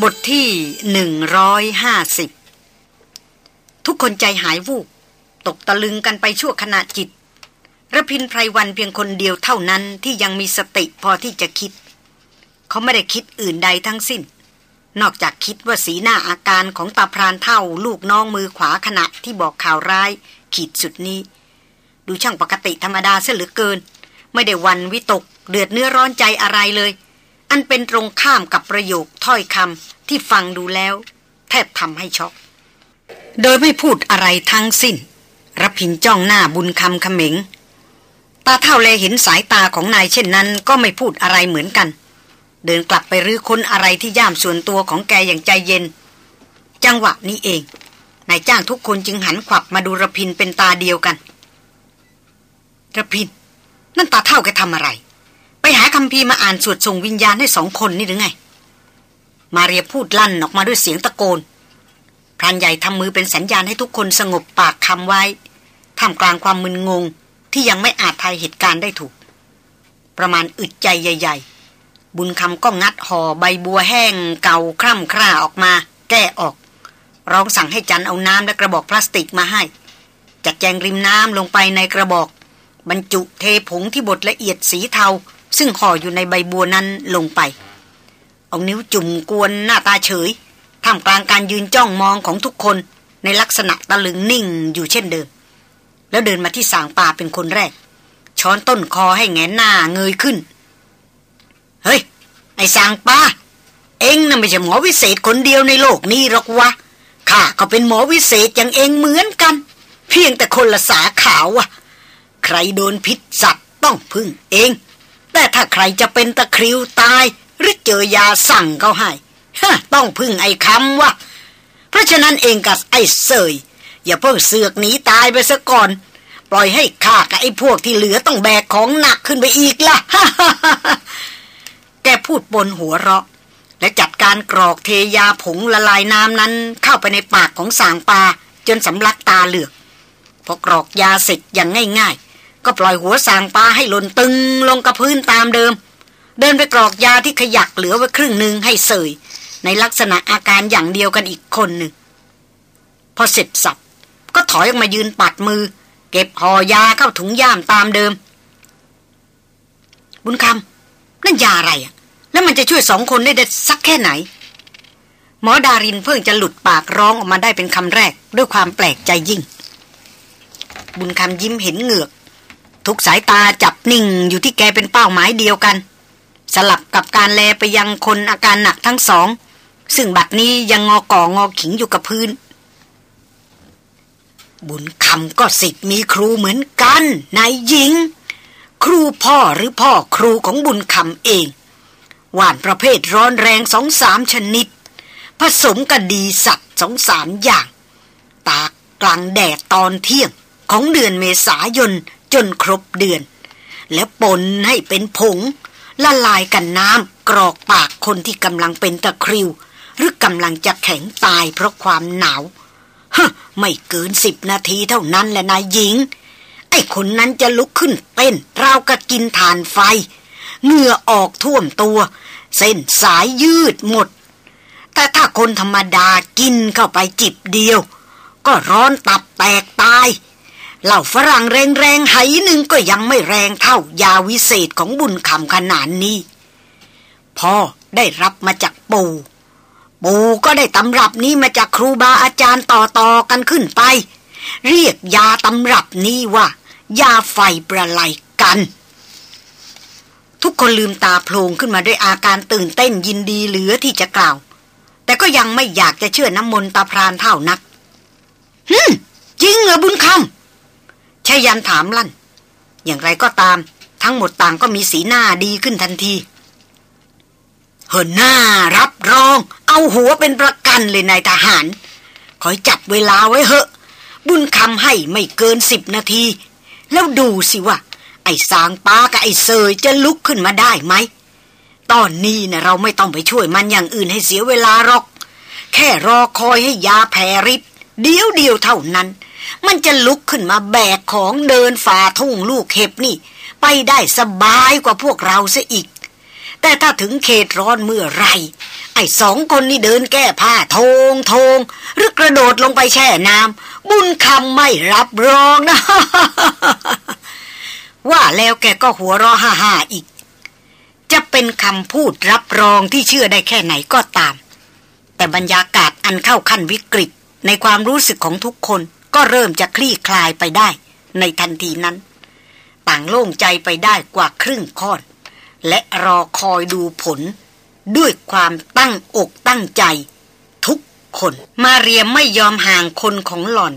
บทที่หนึ่งร้อยห้าสิบทุกคนใจหายวูบตกตะลึงกันไปชั่วขณะจิตระพินไพรวันเพียงคนเดียวเท่านั้นที่ยังมีสติพอที่จะคิด เขาไม่ได้คิดอื่นใดทั้งสิ้น นอกจากคิดว่าสีหน้าอาการของตาพรานเท่าลูกน้องมือขวาขณะที่บอกข่าวร้าย ขีดสุดนี้ ดูช่างปกติธรรมดาเสียเหลือเกิน ไม่ได้วันวิตกเดือดเนื้อร้อนใจอะไรเลย อันเป็นตรงข้ามกับประโยคถ้อยคำที่ฟังดูแล้ว แทบทำให้ช็อก โดยไม่พูดอะไรทั้งสิ้นรพินจ้องหน้าบุญคำเขม็งตาเท่าแลเห็นสายตาของนายเช่นนั้น ก็ไม่พูดอะไรเหมือนกัน เดินกลับไปรื้อค้นอะไรที่ย่ามส่วนตัวของแกอย่างใจเย็น จังหวะนี้เอง นายจ้างทุกคนจึงหันขวับมาดูระพินเป็นตาเดียวกันระพิน นั่นตาเท่าแกทำอะไร ไปหาคำพีมาอ่านสวดส่งวิญญาณให้สองคนนี่หรือไง มาเรียพูดลั่นออกมาด้วยเสียงตะโกนพรานใหญ่ทำมือเป็นสัญญาณให้ทุกคนสงบปากคำไว้ท่ามกลางความมึนงงที่ยังไม่อาจทายเหตุการณ์ได้ถูก ประมาณอึดใจใหญ่ ๆ บุญคำก็งัดห่อใบบัวแห้งเก่าคร่ำคร่าออกมา แก้ออก ร้องสั่งให้จันเอาน้ำและกระบอกพลาสติกมาให้ จัดแจงริมน้ำลงไปในกระบอก บรรจุเทผงที่บดละเอียดสีเทา ซึ่งห่ออยู่ในใบบัวนั้นลงไป เอานิ้วจุ่มกวนหน้าตาเฉยท่ามกลางการยืนจ้องมองของทุกคนในลักษณะตะลึงนิ่งอยู่เช่นเดิม แล้วเดินมาที่สางป่าเป็นคนแรก ช้อนต้นคอให้แงนหน้าเงยขึ้น เฮ้ย ไอ้สางป่าเองน่ะไม่ใช่หมอวิเศษคนเดียวในโลกนี้หรอกวะข้าก็เป็นหมอวิเศษอย่างเองเหมือนกัน เพียงแต่คนละสาขาวอะใครโดนพิษสัตว์ต้องพึ่งเอง แต่ถ้าใครจะเป็นตะคริวตาย หรือเจอยาสั่งเขาให้ต้องพึ่งไอ้คำวะเพราะฉะนั้นเองกับไอ้เสยอย่าเพิ่งเสือกหนีตายไปซะก่อน ปล่อยให้ข้ากับไอ้พวกที่เหลือต้องแบกของหนักขึ้นไปอีกละ่ะแกพูดบนหัวเราะ และจัดการกรอกเทยาผงละลายน้ำนั้น เข้าไปในปากของสางปลาจนสำลักตาเหลือกพอกรอกยาเสร็จอย่างง่ายๆ ก็ปล่อยหัวสางปลาให้หล่นตึงลงกับพื้นตามเดิม เดินไปกรอกยาที่ขยักเหลือไว้ครึ่งหนึ่งให้เสย ในลักษณะอาการอย่างเดียวกันอีกคนหนึ่ง พอเสร็จสับ ก็ถอยออกมายืนปัดมือ เก็บห่อยาเข้าถุงย่ามตามเดิม บุญคำนั่นยาอะไรอะแล้วมันจะช่วยสองคนได้เด็ดสักแค่ไหน หมอดารินเพิ่งจะหลุดปากร้องออกมาได้เป็นคำแรก ด้วยความแปลกใจยิ่ง บุญคำยิ้มเห็นเหงือก ทุกสายตาจับนิ่งอยู่ที่แกเป็นเป้าหมายเดียวกัน สลับกับการแลไปยังคนอาการหนักทั้งสอง ซึ่งบัดนี้ยังงอก่องอขิงอยู่กับพื้น บุญคำก็สิทธิ์มีครูเหมือนกันนายหญิง ครูพ่อหรือพ่อครูของบุญคำเองหวานประเภทร้อนแรงสองสามชนิด ผสมกับดีสัตว์สองสามอย่าง ตากกลางแดดตอนเที่ยงของเดือนเมษายน จนครบเดือน แล้วปนให้เป็นผง ละลายกันน้ำกรอกปากคนที่กำลังเป็นตะคริว หรือกำลังจะแข็งตายเพราะความหนาวฮไม่เกินสิบนาทีเท่านั้นแหละนายหญิง ไอ้คนนั้นจะลุกขึ้นเต้นราวกับกินฐานไฟเหงื่อออกท่วมตัว เส้นสายยืดหมด แต่ถ้าคนธรรมดากินเข้าไปจิบเดียว ก็ร้อนตับแตกตาย เหล่าฝรั่งแรงๆไหหนึ่งก็ยังไม่แรงเท่ายาวิเศษของบุญคำขนาดนี้ พ่อได้รับมาจากปู่ ปู่ก็ได้ตำรับนี้มาจากครูบาอาจารย์ต่อๆกันขึ้นไป เรียกยาตำรับนี้ว่า ยาไฟประไลกัน ทุกคนลืมตาโพลงขึ้นมาด้วยอาการตื่นเต้นยินดีเหลือที่จะกล่าว แต่ก็ยังไม่อยากจะเชื่อน้ำมนตาพรานเท่านักฮึจริงเหรอบุญคำ ชายันถามลั่น อย่างไรก็ตาม ทั้งหมดต่างก็มีสีหน้าดีขึ้นทันทีเหินหน้ารับรอง เอาหัวเป็นประกันเลยนายทหารคอยจับเวลาไว้เหอะ บุญคำให้ไม่เกินสิบนาที แล้วดูสิว่า ไอ้สางปากับไอ้เซยจะลุกขึ้นมาได้ไหม ตอนนี้นะเราไม่ต้องไปช่วยมันอย่างอื่นให้เสียเวลาหรอก แค่รอคอยให้ยาแผ่ฤทธิ์เดียวเดียวเท่านั้น มันจะลุกขึ้นมาแบกของเดินฝ่าทุ่งลูกเห็บนี่ ไปได้สบายกว่าพวกเราซะอีก แต่ถ้าถึงเขตร้อนเมื่อไร ไอ้สองคนนี่เดินแก้ผ้าทงทงหรือกระโดดลงไปแช่น้ำบุญคำไม่รับรองนะ ว่าแล้วแกก็หัวเราะฮ่าาอีก จะเป็นคำพูดรับรองที่เชื่อได้แค่ไหนก็ตาม แต่บรรยากาศอันเข้าขั้นวิกฤตในความรู้สึกของทุกคน ก็เริ่มจะคลี่คลายไปได้ ในทันทีนั้น ต่างโล่งใจไปได้กว่าครึ่งค่อน และรอคอยดูผล ด้วยความตั้งอกตั้งใจ ทุกคนมาเรียมไม่ยอมห่างคนของหล่อน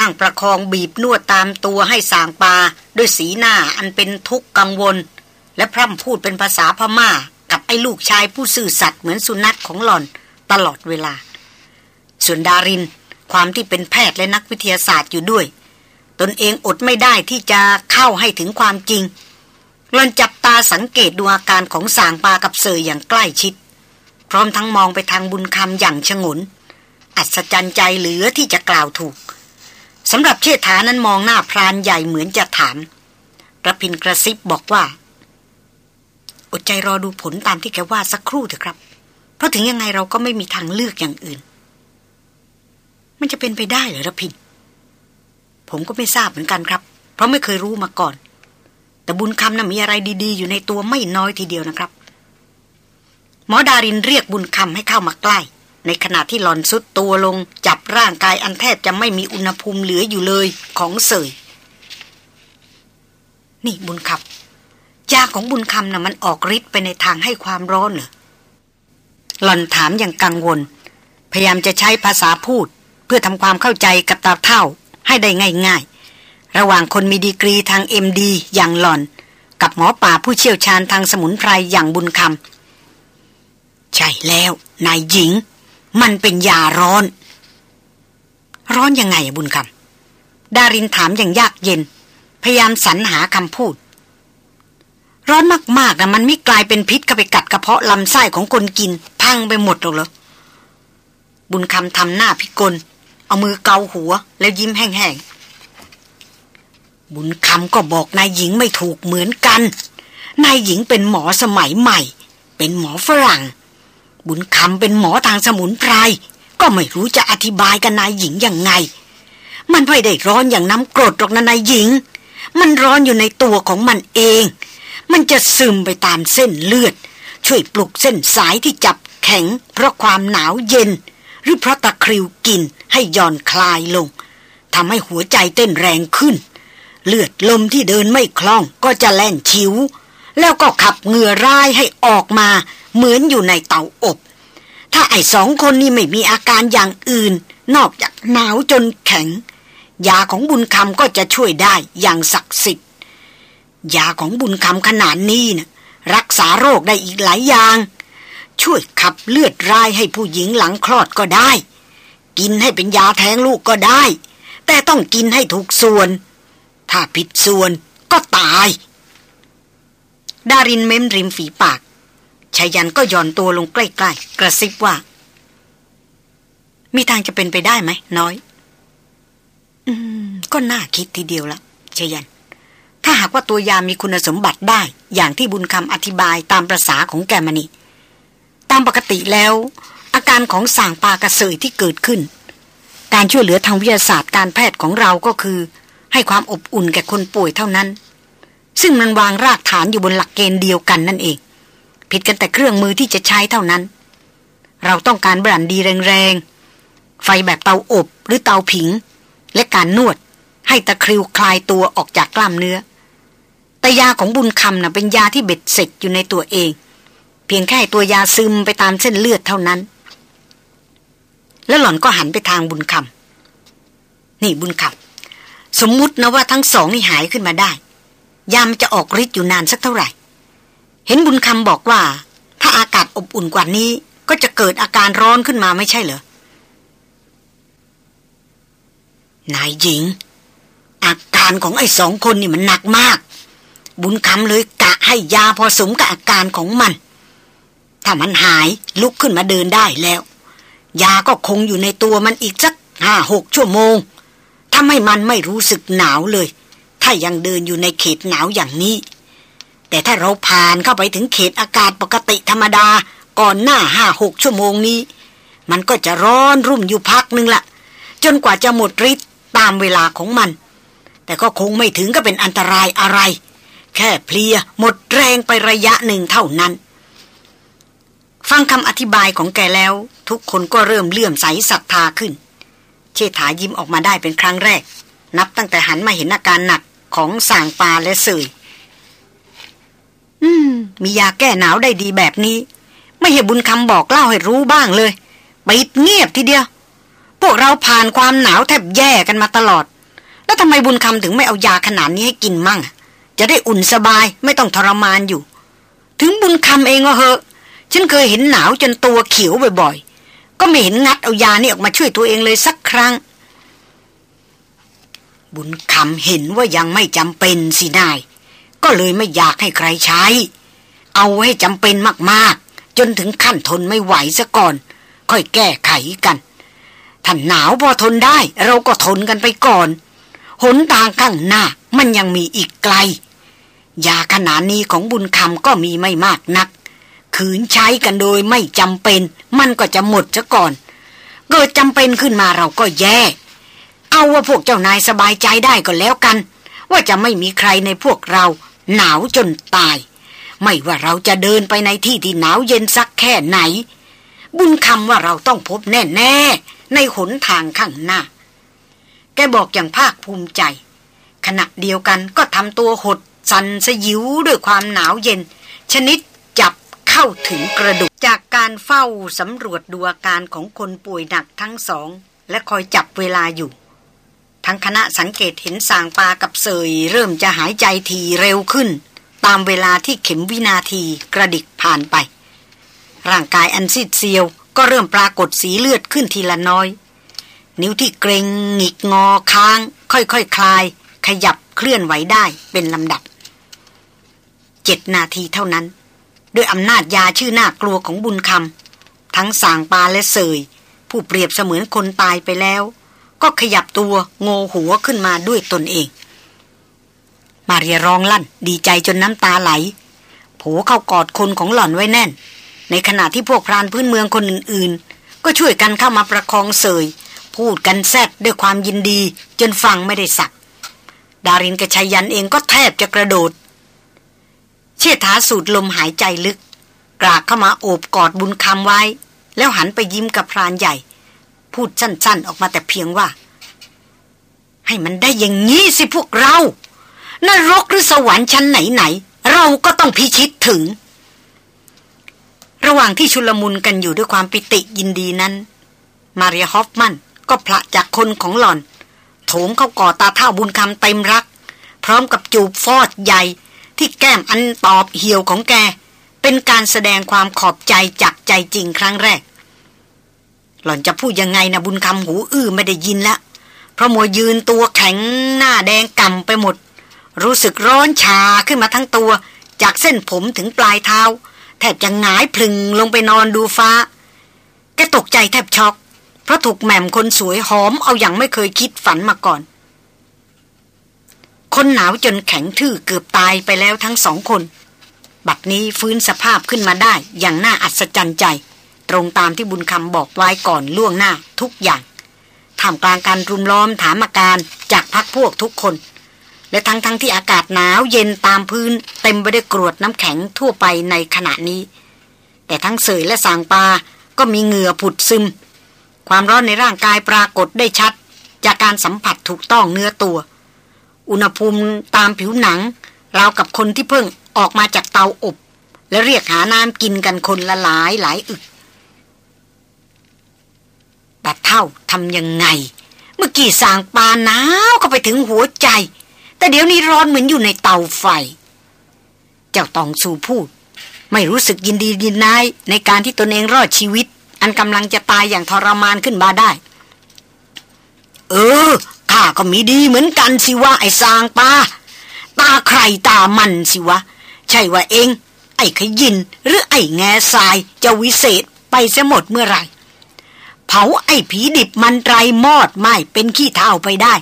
นั่งประคองบีบนวดตามตัวให้สางปาด้วยสีหน้าอันเป็นทุกข์กังวล และพร่ำพูดเป็นภาษาพมา่า กับไอ้ลูกชายผู้ซื่อสัตย์เหมือนสุนัขของหล่อนตลอดเวลา ส่วนดาริน ความที่เป็นแพทย์และนักวิทยาศาสตร์อยู่ด้วย ตนเองอดไม่ได้ที่จะเข้าให้ถึงความจริงหลอนจับตาสังเกตดูอาการของสางปากับเสยอย่างใกล้ชิด พร้อมทั้งมองไปทางบุญคำอย่างชงน อัศจรรย์ใจเหลือที่จะกล่าวถูกสำหรับเชษฐานั้นมองหน้าพรานใหญ่เหมือนจะถามระพินกระซิบบอกว่า อดใจรอดูผลตามที่แกว่าสักครู่เถอะครับ เพราะถึงยังไงเราก็ไม่มีทางเลือกอย่างอื่น มันจะเป็นไปได้เหรอระพิน ผมก็ไม่ทราบเหมือนกันครับ เพราะไม่เคยรู้มาก่อน แต่บุญคำนะ่ะมีอะไรดีๆ อยู่ในตัวไม่น้อยทีเดียวนะครับ หมอดารินเรียกบุญคำให้เข้ามาใกล้ ในขณะที่หลอนสุดตัวลง จับร่างกายอันแทบจะไม่มีอุณหภูมิเหลืออยู่เลยของเสย นี่บุญคำยาของบุญคำนะ่ะมันออกฤทธิ์ไปในทางให้ความร้อนเหรอหลอนถามอย่างกังวล พยายามจะใช้ภาษาพูด เพื่อทำความเข้าใจกับตาเท่าให้ได้ง่าย ๆ ระหว่างคนมีดีกรีทางเอ็มดีอย่างหล่อน กับหมอป่าผู้เชี่ยวชาญทางสมุนไพรอย่างบุญคำใช่แล้วนายหญิง มันเป็นยาร้อน ร้อนยังไงบุญคำดารินถามอย่างยากเย็น พยายามสรรหาคำพูด ร้อนมากๆนะมันไม่กลายเป็นพิษเข้าไปกัดกระเพาะลำไส้ของคนกิน พังไปหมดหรอกเหรอบุญคำทำหน้าพิกล เอามือเกาหัว แล้วยิ้มแห้งๆ บุญคำก็บอกนายหญิงไม่ถูกเหมือนกัน นายหญิงเป็นหมอสมัยใหม่ เป็นหมอฝรั่ง บุญคำเป็นหมอทางสมุนไพร ก็ไม่รู้จะอธิบายกับนายหญิงยังไง มันไม่ได้ร้อนอย่างน้ำกรดหรอกนะนายหญิง มันร้อนอยู่ในตัวของมันเอง มันจะซึมไปตามเส้นเลือด ช่วยปลุกเส้นสายที่จับแข็งเพราะความหนาวเย็น หรือเพราะตะคริวกินให้ย่อนคลายลงทำให้หัวใจเต้นแรงขึ้น เลือดลมที่เดินไม่คล่องก็จะแล่นชิว แล้วก็ขับเหงื่อร้ายให้ออกมา เหมือนอยู่ในเตาอบ ถ้าไอ้สองคนนี้ไม่มีอาการอย่างอื่น นอกจากหนาวจนแข็ง ยาของบุญคำก็จะช่วยได้อย่างศักดิ์สิทธิ์ยาของบุญคำขนาดนี้นะรักษาโรคได้อีกหลายอย่าง ช่วยขับเลือดรายให้ผู้หญิงหลังคลอดก็ได้ กินให้เป็นยาแท้งลูกก็ได้ แต่ต้องกินให้ถูกส่วน ถ้าผิดส่วนก็ตาย ดารินเม้มริมฝีปากชายันก็ย่อนตัวลงใกล้ๆ กระซิบว่า มีทางจะเป็นไปได้ไหมน้อย อืม ก็น่าคิดทีเดียวละชายัน ถ้าหากว่าตัวยามีคุณสมบัติได้ อย่างที่บุญคำอธิบายตามประษาของแกมณีามปกติแล้ว อาการของส่างปากระเสยที่เกิดขึ้น การช่วยเหลือทางวิทยาศาสตร์การแพทย์ของเราก็คือ ให้ความอบอุ่นแก่คนป่วยเท่านั้น ซึ่งมันวางรากฐานอยู่บนหลักเกณฑ์เดียวกันนั่นเอง ผิดกันแต่เครื่องมือที่จะใช้เท่านั้น เราต้องการบรันดีแรงๆไฟแบบเตาอบหรือเตาผิง และการนวดให้ตะคริวคลายตัวออกจากกล้ามเนื้อแต่ยาของบุญคำนะ่ะเป็นยาที่เบ็ดเสร็จอยู่ในตัวเอง เพียงแค่ตัวยาซึมไปตามเส้นเลือดเท่านั้น แล้วหล่อนก็หันไปทางบุญคำนี่บุญคำสมมุตินะว่าทั้งสองนี่หายขึ้นมาได้ ยามจะออกฤทธิ์อยู่นานสักเท่าไหร่ เห็นบุญคำบอกว่า ถ้าอากาศอบอุ่นกว่านี้ก็จะเกิดอาการร้อนขึ้นมาไม่ใช่เหรอนายหญิง อาการของไอ้สองคนนี่มันหนักมาก บุญคำเลยกะให้ยาพอสมกับอาการของมัน ถ้ามันหายลุกขึ้นมาเดินได้แล้ว ยาก็คงอยู่ในตัวมันอีกสักห้าหกชั่วโมงทำให้มันไม่รู้สึกหนาวเลย ถ้ายังเดินอยู่ในเขตหนาวอย่างนี้ แต่ถ้าเราผ่านเข้าไปถึงเขตอากาศปกติธรรมดาก่อนหน้าห้าหกชั่วโมงนี้ มันก็จะร้อนรุ่มอยู่พักนึงละจนกว่าจะหมดฤทธิ์ตามเวลาของมัน แต่ก็คงไม่ถึงก็เป็นอันตรายอะไร แค่เพลียหมดแรงไประยะหนึ่งเท่านั้น ฟังคำอธิบายของแกแล้ว ทุกคนก็เริ่มเลื่อมใสศรัทธาขึ้น เชษฐายิ้มออกมาได้เป็นครั้งแรก นับตั้งแต่หันมาเห็นอาการหนักของสางปาและเสยอืม มียาแก้หนาวได้ดีแบบนี้ ไม่เห็นบุญคำบอกเล่าให้รู้บ้างเลยปิดเงียบทีเดียว พวกเราผ่านความหนาวแทบแย่กันมาตลอด แล้วทำไมบุญคำถึงไม่เอายาขนาดนี้ให้กินมั่ง จะได้อุ่นสบายไม่ต้องทรมานอยู่ ถึงบุญคำเองก็เหอะ ฉันเคยเห็นหนาวจนตัวเขียวบ่อยๆ ก็ไม่เห็นงัดเอายานี่ออกมาช่วยตัวเองเลยสักครั้ง บุญคำเห็นว่ายังไม่จำเป็นสินาย ก็เลยไม่อยากให้ใครใช้ เอาให้จำเป็นมากๆ จนถึงขั้นทนไม่ไหวซะก่อน ค่อยแก้ไขกันถ้าหนาวพอทนได้ เราก็ทนกันไปก่อน หนทางข้างหน้ามันยังมีอีกไกลยาขนาดนี้ของบุญคำก็มีไม่มากนัก ขืนใช้กันโดยไม่จำเป็น มันก็จะหมดซะก่อน เกิดจำเป็นขึ้นมาเราก็แย่ เอาว่าพวกเจ้านายสบายใจได้ก็แล้วกัน ว่าจะไม่มีใครในพวกเราหนาวจนตาย ไม่ว่าเราจะเดินไปในที่ที่หนาวเย็นสักแค่ไหน บุญคำว่าเราต้องพบแน่ๆ ในหนทางข้างหน้า แกบอกอย่างภาคภูมิใจ ขณะเดียวกันก็ทำตัวหดสันสยิวด้วยความหนาวเย็น ชนิด เข้าถึงกระดูกจากการเฝ้าสำรวจดูอาการของคนป่วยหนักทั้งสอง และคอยจับเวลาอยู่ ทั้งคณะสังเกตเห็นสางปากับเสยเริ่มจะหายใจทีเร็วขึ้น ตามเวลาที่เข็มวินาทีกระดิกผ่านไป ร่างกายอันซีดเซียวก็เริ่มปรากฏสีเลือดขึ้นทีละน้อย นิ้วที่เกรงหงิกงอค้าง ค่อยๆคคลาย ขยับเคลื่อนไหวได้เป็นลำดับเจ็ดนาทีเท่านั้น ด้วยอำนาจยาชื่อหน่ากลัวของบุญคำทั้งสางปาและเสย ผู้เปรียบเสมือนคนตายไปแล้ว ก็ขยับตัวโงหัวขึ้นมาด้วยตนเอง มาเรียร้องลั่นดีใจจนน้ำตาไหลโผเข้ากอดคนของหล่อนไว้แน่น ในขณะที่พวกพรานพื้นเมืองคนอื่นๆ ก็ช่วยกันเข้ามาประคองเสย พูดกันแซดด้วยความยินดีจนฟังไม่ได้สัก ดารินกับชัยยันเองก็แทบจะกระโดด เชิดาสูดลมหายใจลึก กรากเข้ามาโอบกอดบุญคำไว้ แล้วหันไปยิ้มกับพรานใหญ่ พูดสั้นๆ ออกมาแต่เพียงว่า ให้มันได้อย่างนี้สิพวกเรานรกหรือสวรรค์ชั้นไหนๆเราก็ต้องพิชิตถึง ระหว่างที่ชุลมุนกันอยู่ด้วยความปิติยินดีนั้น มารียฮอฟมันก็พละจากคนของหล่อน โถมเข้ากอดตาเท่าบุญคำเต็มรัก พร้อมกับจูบฟอดใหญ่ ที่แก้มอันตอบเหี่ยวของแก เป็นการแสดงความขอบใจจากใจจริงครั้งแรก หล่อนจะพูดยังไงนะบุญคำหูอื้อไม่ได้ยินละเพราะมัวยืนตัวแข็งหน้าแดงกำไปหมด รู้สึกร้อนชาขึ้นมาทั้งตัว จากเส้นผมถึงปลายเท้า แทบจะหงายพลึงลงไปนอนดูฟ้า แกตกใจแทบช็อก เพราะถูกแหม่มคนสวยหอมเอาอย่างไม่เคยคิดฝันมาก่อน คนหนาวจนแข็งทื่อเกือบตายไปแล้วทั้งสองคน บัดนี้ฟื้นสภาพขึ้นมาได้อย่างน่าอัศจรรย์ใจ ตรงตามที่บุญคำบอกไว้ก่อนล่วงหน้าทุกอย่างท่ามกลางการรุมล้อมถามอาการจากพักพวกทุกคน และทั้งทั้งที่อากาศหนาวเย็นตามพื้น เต็มไปด้วยกรวดน้ำแข็งทั่วไปในขณะนี้ แต่ทั้งเสยและสางปาก็มีเหงื่อผุดซึม ความร้อนในร่างกายปรากฏได้ชัด จากการสัมผัสถูกต้องเนื้อตัว อุณหภูมิตามผิวหนัง ราวกับคนที่เพิ่งออกมาจากเตาอบ และเรียกหาน้ำกินกันคนละหลายหลายอึกแต่เท่าทำยังไง เมื่อกี้สางปาหนาวก็ไปถึงหัวใจ แต่เดี๋ยวนี้ร้อนเหมือนอยู่ในเตาไฟ เจ้าตองสูพูด ไม่รู้สึกยินดียินนายในการที่ตนเองรอดชีวิต อันกำลังจะตายอย่างทรมานขึ้นมาได้ เออ ข้าก็มีดีเหมือนกันสิวะไอ้สางปาตาใครตามันสิวะ ใช่ว่าเอง ไอ้ขยินหรือไอ้แง่ทรายจะวิเศษไปเสียหมดเมื่อไหร่เผาไอ้ผีดิบมันไรมอดไหมเป็นขี้เท่าไปได้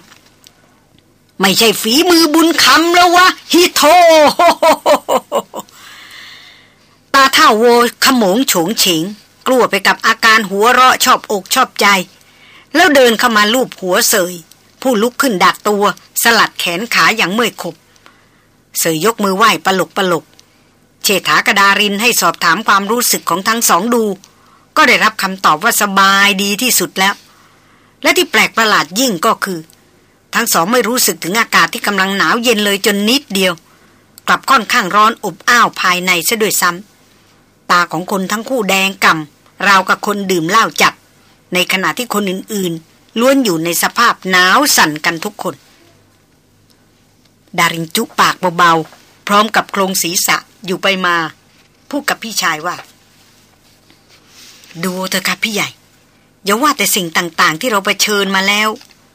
ไม่ใช่ฝีมือบุญคำแล้ววะฮิโทตาเท่าโวขโมงโฉงเฉงกลัวไปกับอาการหัวเราะชอบอกชอบใจ แล้วเดินเข้ามาลูบหัวเสย ผู้ลุกขึ้นดักตัว สลัดแขนขาอย่างเมื่อยขบ เสยยกมือไหว้ปลกปลกเชษฐากระดารินให้สอบถามความรู้สึกของทั้งสองดู ก็ได้รับคำตอบว่าสบายดีที่สุดแล้ว และที่แปลกประหลาดยิ่งก็คือ ทั้งสองไม่รู้สึกถึงอากาศที่กำลังหนาวเย็นเลยจนนิดเดียว กลับค่อนข้างร้อนอบอ้าวภายในซะด้วยซ้ำตาของคนทั้งคู่แดงก่ำราวกับคนดื่มเหล้าจัด ในขณะที่คนอื่นๆ ล้วนอยู่ในสภาพหนาวสั่นกันทุกคน ดารินจุปากเบาๆ พร้อมกับโครงศีรษะอยู่ไปมา พูดกับพี่ชายว่า ดูเถอะครับพี่ใหญ่ อย่าว่าแต่สิ่งต่างๆ ที่เราไปเชิญมาแล้ว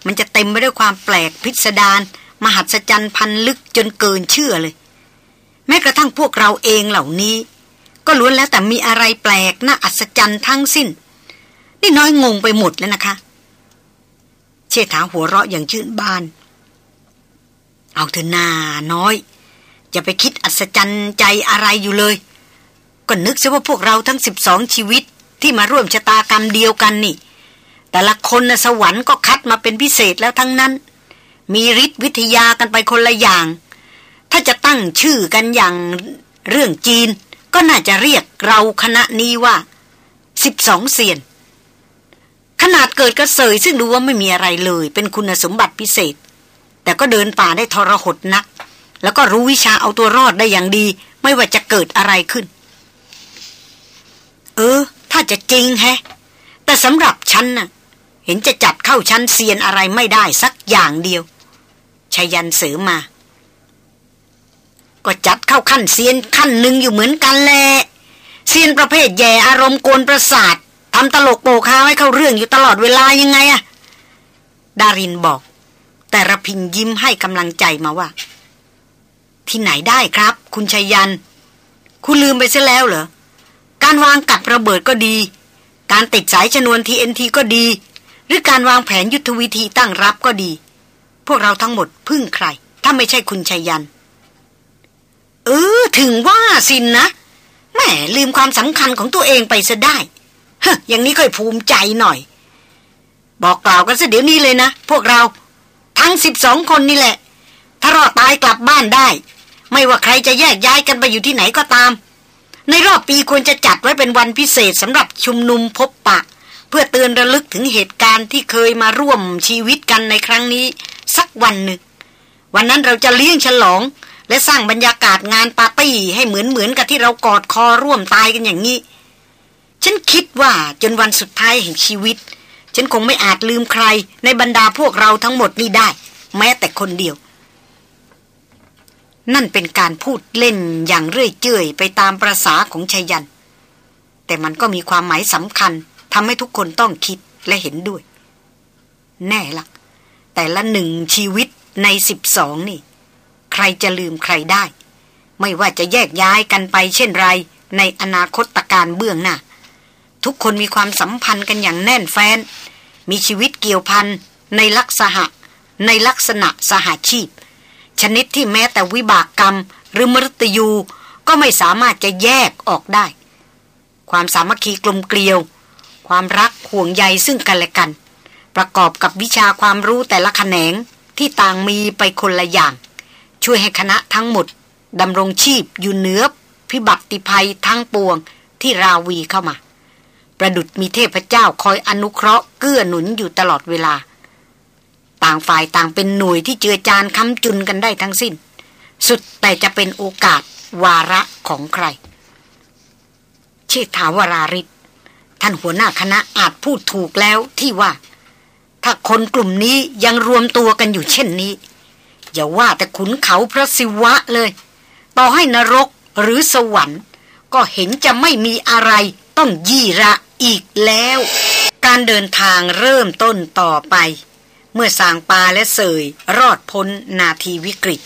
มันจะเต็มไปด้วยความแปลกพิสดารมหัศจรรย์พันลึกจนเกินเชื่อเลย แม้กระทั่งพวกเราเองเหล่านี้ ก็ล้วนแล้วแต่มีอะไรแปลกน่าอัศจรรย์ทั้งสิ้น นี่น้อยงงไปหมดแล้วนะคะ เชษฐาหัวเราะอย่างชื่นบาน เอาเถอะนาน้อยอย่าไปคิดอัศจรรย์ใจอะไรอยู่เลย ก็นึกซะว่าพวกเราทั้งสิบสองชีวิตที่มาร่วมชะตากรรมเดียวกันนี่ แต่ละคนนะสวรรค์ก็คัดมาเป็นพิเศษแล้วทั้งนั้น มีฤทธิวิทยากันไปคนละอย่าง ถ้าจะตั้งชื่อกันอย่างเรื่องจีน ก็น่าจะเรียกเราคณะนี้ว่าสิบสองเซียน ขนาดเกิดกระเสยซึ่งดูว่าไม่มีอะไรเลย เป็นคุณสมบัติพิเศษ แต่ก็เดินป่าได้ทรหดนัก แล้วก็รู้วิชาเอาตัวรอดได้อย่างดี ไม่ว่าจะเกิดอะไรขึ้น เออ ถ้าจะจริงแฮะ แต่สำหรับฉันน่ะ เห็นจะจัดเข้าชั้นเซียนอะไรไม่ได้สักอย่างเดียวชายันเสริมมา ก็จัดเข้าขั้นเซียนขั้นหนึ่งอยู่เหมือนกันแหละเซียนประเภทแย่อารมณ์โกนประสาท ทำตลกโปกฮาให้เข้าเรื่องอยู่ตลอดเวลายังไงอะดารินบอก แต่ระพินยิ้มให้กำลังใจมาว่า ที่ไหนได้ครับ คุณชัยยัน คุณลืมไปซะแล้วเหรอ การวางกับระเบิดก็ดี การติดสายชนวนทีเอ็นทีก็ดี หรือการวางแผนยุทธวิธีตั้งรับก็ดี พวกเราทั้งหมดพึ่งใคร ถ้าไม่ใช่คุณชัยยัน เออ ถึงว่าสินนะแหมลืมความสำคัญของตัวเองไปซะได้ ฮะอย่างนี้ค่อยภูมิใจหน่อย บอกกล่าวกันซะเดี๋ยวนี้เลยนะ พวกเรา ทั้งสิบสองคนนี่แหละ ถ้ารอดตายกลับบ้านได้ ไม่ว่าใครจะแยกย้ายกันไปอยู่ที่ไหนก็ตาม ในรอบปีควรจะจัดไว้เป็นวันพิเศษสำหรับชุมนุมพบปะ เพื่อเตือนระลึกถึงเหตุการณ์ที่เคยมาร่วมชีวิตกันในครั้งนี้ สักวันหนึ่ง วันนั้นเราจะเลี้ยงฉลองและสร้างบรรยากาศงานปาร์ตี้ให้เหมือนเหมือนกับที่เรากอดคอร่วมตายกันอย่างนี้ ฉันคิดว่าจนวันสุดท้ายแห่งชีวิต ฉันคงไม่อาจลืมใครในบรรดาพวกเราทั้งหมดนี้ได้ แม้แต่คนเดียว นั่นเป็นการพูดเล่นอย่างเรื่อยเจื่อยไปตามประษาของชายัน แต่มันก็มีความหมายสำคัญทำให้ทุกคนต้องคิดและเห็นด้วย แน่ละแต่ละหนึ่งชีวิตในสิบสองนี่ ใครจะลืมใครได้ ไม่ว่าจะแยกย้ายกันไปเช่นไร ในอนาคตการเบื้องหน้า ทุกคนมีความสัมพันธ์กันอย่างแน่นแฟ้น มีชีวิตเกี่ยวพันในลักษณะในลักษณะสหาชีพ ชนิดที่แม้แต่วิบากกรรมหรือมรตยูก็ไม่สามารถจะแยกออกได้ ความสามัคคีกลมเกลียว ความรักห่วงใยซึ่งกันและกัน ประกอบกับวิชาความรู้แต่ละแขนงที่ต่างมีไปคนละอย่าง ช่วยให้คณะทั้งหมดดำรงชีพอยู่เหนือพิบัติภัยทั้งปวงที่ราวีเข้ามา ประดุดมีเทพเจ้าคอยอนุเคราะห์เกื้อหนุนอยู่ตลอดเวลา ต่างฝ่ายต่างเป็นหน่วยที่เจือจานค้ำจุนกันได้ทั้งสิ้น สุดแต่จะเป็นโอกาสวาระของใคร เชษฐาวราริศท่านหัวหน้าคณะอาจพูดถูกแล้วที่ว่า ถ้าคนกลุ่มนี้ยังรวมตัวกันอยู่เช่นนี้ อย่าว่าแต่ขุนเขาพระศิวะเลย ต่อให้นรกหรือสวรรค์ ก็เห็นจะไม่มีอะไรต้องยี่ระ อีกแล้ว การเดินทางเริ่มต้นต่อไป เมื่อสางปาและเสยรอดพ้นนาทีวิกฤต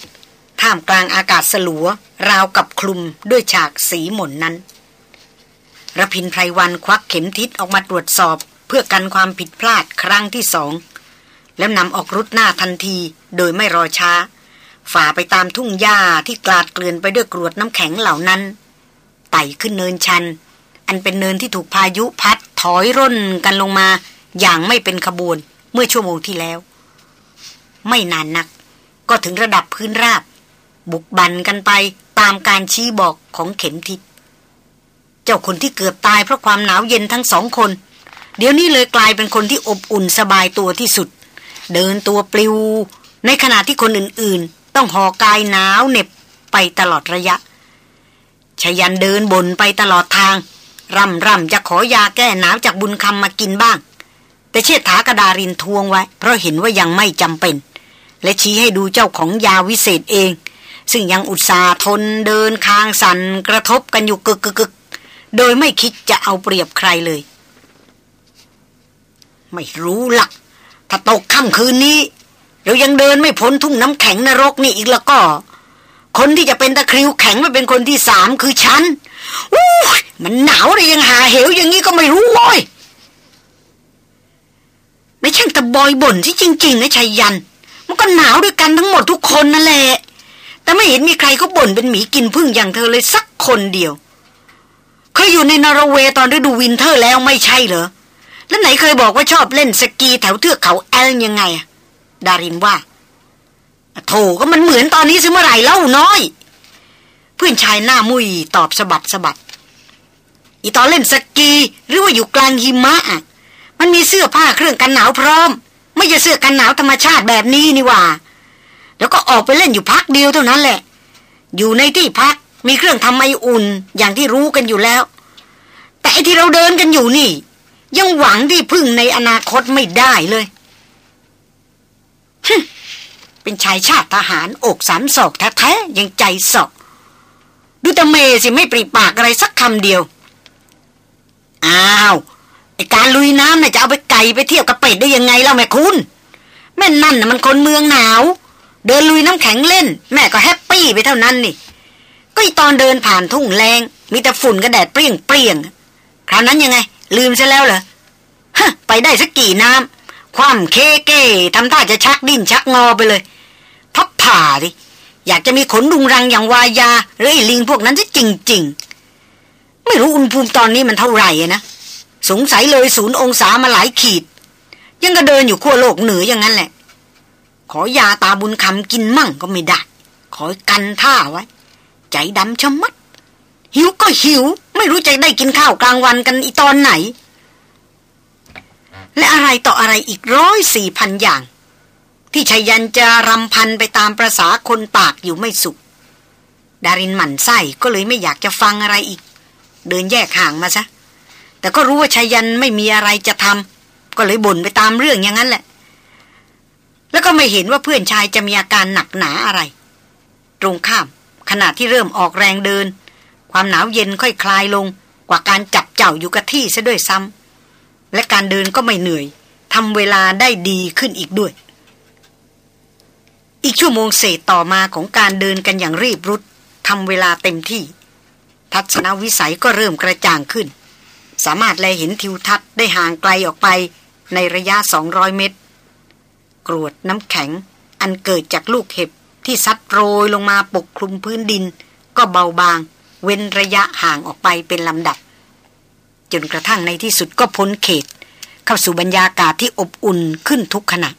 ท่ามกลางอากาศสลัว ราวกับคลุมด้วยฉากสีหม่นนั้นระพินไพรวันควักเข็มทิศออกมาตรวจสอบเพื่อกันความผิดพลาดครั้งที่สอง แล้วนำออกรุดหน้าทันทีโดยไม่รอช้า ฝ่าไปตามทุ่งหญ้าที่กลาดเกลื่อนไปด้วยกรวดน้ำแข็งเหล่านั้นไต่ขึ้นเนินชัน อันเป็นเนินที่ถูกพายุพัดถอยร่นกันลงมาอย่างไม่เป็นขบวนเมื่อชั่วโมงที่แล้ว ไม่นานนัก ก็ถึงระดับพื้นราบ บุกบันกันไปตามการชี้บอกของเข็มทิศเจ้าคนที่เกือบตายเพราะความหนาวเย็นทั้งสองคน เดี๋ยวนี้เลยกลายเป็นคนที่อบอุ่นสบายตัวที่สุด เดินตัวปลิว ในขณะที่คนอื่นๆ ต้องห่อกายหนาวเหน็บไปตลอดระยะชยันเดินบนไปตลอดทาง ร่ำร่ำจะขอยาแก้หนาวจากบุญคำมากินบ้าง แต่เชษฐากระดารินทวงไว้ เพราะเห็นว่ายังไม่จำเป็น และชี้ให้ดูเจ้าของยาวิเศษเอง ซึ่งยังอุตส่าห์ทนเดินคางสันกระทบกันอยู่กึกกึกโดยไม่คิดจะเอาเปรียบใครเลย ไม่รู้ละ่ะ ถ้าตกค่ำคืนนี้ เรายังเดินไม่พ้นทุ่งน้ำแข็งนรกนี่อีกแล้วก็ คนที่จะเป็นตะคริวแข็งมาเป็นคนที่สามคือฉัน อู้มันหนาวเลยยังหาเหวอย่างนี้ก็ไม่รู้ว้ยไม่ช่างตะบอยบ่นที่จริง ๆ นะชัยยัน มันก็หนาวด้วยกันทั้งหมดทุกคนนั่นแหละ แต่ไม่เห็นมีใครเขาบ่นเป็นหมีกินผึ้งอย่างเธอเลยสักคนเดียว เคยอยู่ในนอร์เวย์ตอนฤดู winter แล้วไม่ใช่เหรอ แล้วไหนเคยบอกว่าชอบเล่นสกีแถวเทือกเขาแอลป์ยังไง ดารินว่าโถก็มันเหมือนตอนนี้ซิเมื่อไหร่เล่าน้อย เพื่อนชายหน้ามุ่ยตอบสะบัดสะบัด อีตอนเล่นสกีหรือว่าอยู่กลางหิมะอะ มันมีเสื้อผ้าเครื่องกันหนาวพร้อม ไม่ใช่เสื้อกันหนาวธรรมชาติแบบนี้นี่ว่า แล้วก็ออกไปเล่นอยู่พักเดียวเท่านั้นแหละ อยู่ในที่พักมีเครื่องทำไออุ่นอย่างที่รู้กันอยู่แล้ว แต่อที่เราเดินกันอยู่นี่ ยังหวังที่พึ่งในอนาคตไม่ได้เลยเป็นชายชาติทหารอกสามศอกแท้ๆยังใจสอก ดูตะเมสิไม่ปริปากอะไรสักคำเดียว อ้าวไอการลุยน้ำน่ะจะเอาไปไก่ไปเทียบกับเป็ดได้ยังไงเล่าแม่คุณ แม่นั่นน่ะมันคนเมืองหนาว เดินลุยน้ำแข็งเล่น แม่ก็แฮปปี้ไปเท่านั้นนี่ ก็ตอนเดินผ่านทุ่งแรงมีแต่ฝุ่นกระแดดเปรี้ยงเปรี้ยงคราวนั้นยังไง ลืมซะแล้วเหรอฮะไปได้สักกี่น้ำความเคเก้ทำท่าจะชักดิ้นชักงอไปเลยพับผ่าดิ อยากจะมีขนดุงรังอย่างวายา หรือไอ้ลิงพวกนั้นจะจริง ๆ ไม่รู้อุณหภูมิตอนนี้มันเท่าไหร่นะสงสัยเลยศูนย์องศามาหลายขีด ยังก็เดินอยู่ขั้วโลกเหนืออย่างนั้นแหละ ขอยาตาบุญคำกินมั่งก็ไม่ได้ ขอกันท่าไว้ ใจดำชะมัด หิวก็หิว ไม่รู้จะได้กินข้าวกลางวันกันอีตอนไหน และอะไรต่ออะไรอีกร้อยสี่พันอย่าง ที่ชายันจะรำพันไปตามประษาคนปากอยู่ไม่สุข ดารินหมั่นไส้ก็เลยไม่อยากจะฟังอะไรอีก เดินแยกห่างมาซะ แต่ก็รู้ว่าชายันไม่มีอะไรจะทำก็เลยบ่นไปตามเรื่องอย่างนั้นแหละ แล้วก็ไม่เห็นว่าเพื่อนชายจะมีอาการหนักหนาอะไร ตรงข้ามขณะที่เริ่มออกแรงเดิน ความหนาวเย็นค่อยคลายลง กว่าการจับเจ้าอยู่กับที่ซะด้วยซ้ำและการเดินก็ไม่เหนื่อยทำเวลาได้ดีขึ้นอีกด้วย อีกชั่วโมงเศษต่อมาของการเดินกันอย่างรีบรุดทำเวลาเต็มที่ ทัศนวิสัยก็เริ่มกระจ่างขึ้น สามารถแลเห็นทิวทัศน์ได้ห่างไกลออกไปในระยะ 200 เมตร กรวดน้ำแข็ง อันเกิดจากลูกเห็บที่ซัดโรยลงมาปกคลุมพื้นดิน ก็เบาบาง เว้นระยะห่างออกไปเป็นลำดับ จนกระทั่งในที่สุดก็พ้นเขต เข้าสู่บรรยากาศที่อบอุ่นขึ้นทุกขณะ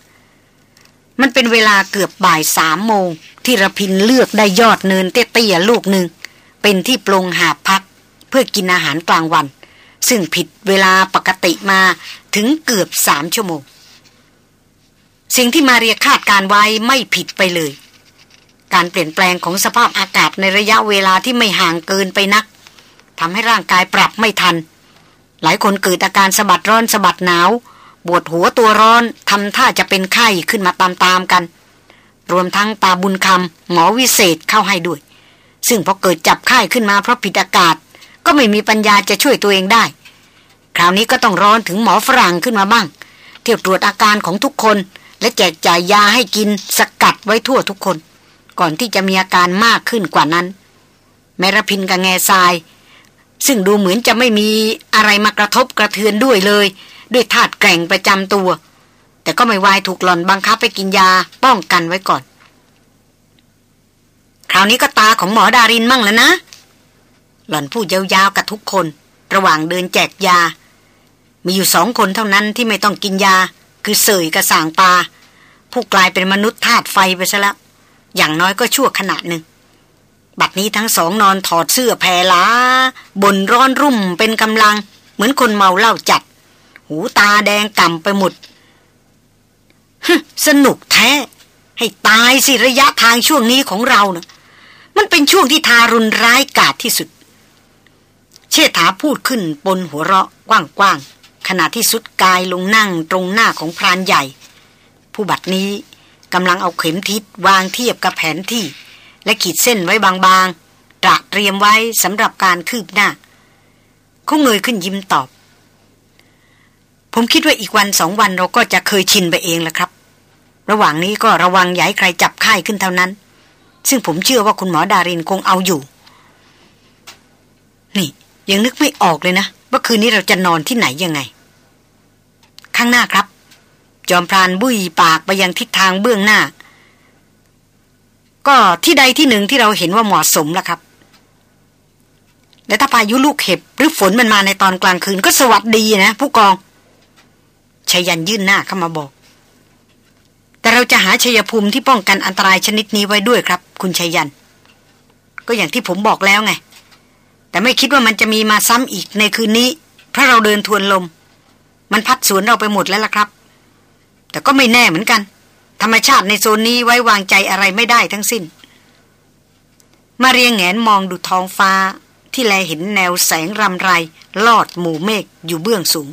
มันเป็นเวลาเกือบบ่ายสามโมง ที่ระพินเลือกได้ยอดเนินเตี้ยๆลูกหนึ่ง เป็นที่ปรงหาพัก เพื่อกินอาหารกลางวัน ซึ่งผิดเวลาปกติมาถึงเกือบสามชั่วโมง สิ่งที่มาเรียคาดการไว้ไม่ผิดไปเลย การเปลี่ยนแปลงของสภาพอากาศในระยะเวลาที่ไม่ห่างเกินไปนักทำให้ร่างกายปรับไม่ทัน หลายคนเกิดอาการสะบัดร้อนสะบัดหนาว ปวดหัวตัวร้อนทำท่าจะเป็นไข้ขึ้นมาตามๆกัน รวมทั้งตาบุญคำหมอวิเศษเข้าให้ด้วย ซึ่งพอเกิดจับไข้ขึ้นมาเพราะผิดอากาศ ก็ไม่มีปัญญาจะช่วยตัวเองได้ คราวนี้ก็ต้องร้อนถึงหมอฝรั่งขึ้นมาบ้าง เที่ยวตรวจอาการของทุกคน และแจกจ่ายยาให้กินสกัดไว้ทั่วทุกคน ก่อนที่จะมีอาการมากขึ้นกว่านั้น แมรพินกับแง่ทรายซึ่งดูเหมือนจะไม่มีอะไรมากระทบกระเทือนด้วยเลย ด้วยธาตุแกร่งประจำตัว แต่ก็ไม่วายถูกหลอนบังคับไปกินยาป้องกันไว้ก่อน คราวนี้ก็ตาของหมอดารินมั่งแล้วนะ หล่อนพูดยาวๆกับทุกคน ระหว่างเดินแจกยา มีอยู่สองคนเท่านั้นที่ไม่ต้องกินยา คือเสยกระสางปาผู้กลายเป็นมนุษย์ธาตุไฟไปซะแล้วอย่างน้อยก็ชั่วขณะหนึ่ง บัดนี้ทั้งสองนอนถอดเสื้อแพลาบนร้อนรุ่มเป็นกำลัง เหมือนคนเมาเหล้าจัด หูตาแดงก่ำไปหมดสนุกแท้ ให้ตายสิระยะทางช่วงนี้ของเรานะ่ะมันเป็นช่วงที่ทารุณร้ายกาจที่สุด เชษฐาพูดขึ้นบนหัวเราะกว้างๆขณะที่สุดกายลงนั่งตรงหน้าของพรานใหญ่ ผู้บัดนี้กำลังเอาเข็มทิศวางเทียบกับแผนที่ และขีดเส้นไว้บางๆตระเตรียมไว้สำหรับการคืบหน้าเขาเงยขึ้นยิ้มตอบ ผมคิดว่าอีกวันสองวันเราก็จะเคยชินไปเองแหละครับ ระหว่างนี้ก็ระวังอย่าให้ใครจับไข้ขึ้นเท่านั้น ซึ่งผมเชื่อว่าคุณหมอดารินคงเอาอยู่ นี่ยังนึกไม่ออกเลยนะว่าคืนนี้เราจะนอนที่ไหนยังไง ข้างหน้าครับ จอมพรานบุยปากไปยังทิศทางเบื้องหน้า ก็ที่ใดที่หนึ่งที่เราเห็นว่าเหมาะสมแล้วครับและถ้าพายุลูกเห็บหรือฝนมันมาในตอนกลางคืนก็สวัสดีนะ ผู้กอง ชยันยื่นหน้าเข้ามาบอก แต่เราจะหาชัยภูมิที่ป้องกันอันตรายชนิดนี้ไว้ด้วยครับ คุณชัยยัน ก็อย่างที่ผมบอกแล้วไง แต่ไม่คิดว่ามันจะมีมาซ้ำอีกในคืนนี้ เพราะเราเดินทวนลม มันพัดสวนเราไปหมดแล้วล่ะครับ แต่ก็ไม่แน่เหมือนกัน ธรรมชาติในโซนนี้ไว้วางใจอะไรไม่ได้ทั้งสิ้น มาเรียงแงนมองดูท้องฟ้าที่แลเห็นแนวแสงรำไร ลอดหมู่เมฆอยู่เบื้องสูง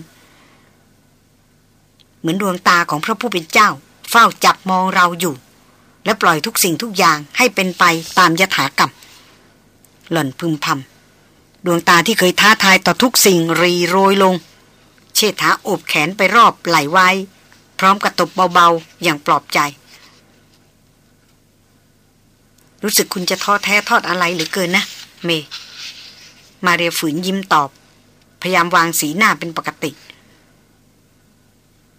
เหมือนดวงตาของพระผู้เป็นเจ้า เฝ้าจับมองเราอยู่ และปล่อยทุกสิ่งทุกอย่างให้เป็นไปตามยถากรรม หล่อนพึมพำดวงตาที่เคยท้าทายต่อทุกสิ่งรีโรยลง เชษฐาอบแขนไปรอบไหลไว้ พร้อมกระตบเบาๆ อย่างปลอบใจ รู้สึกคุณจะท้อแท้ทอดอะไรหรือเกินนะ เม มาเรียฝืนยิ้มตอบ พยายามวางสีหน้าเป็นปกติ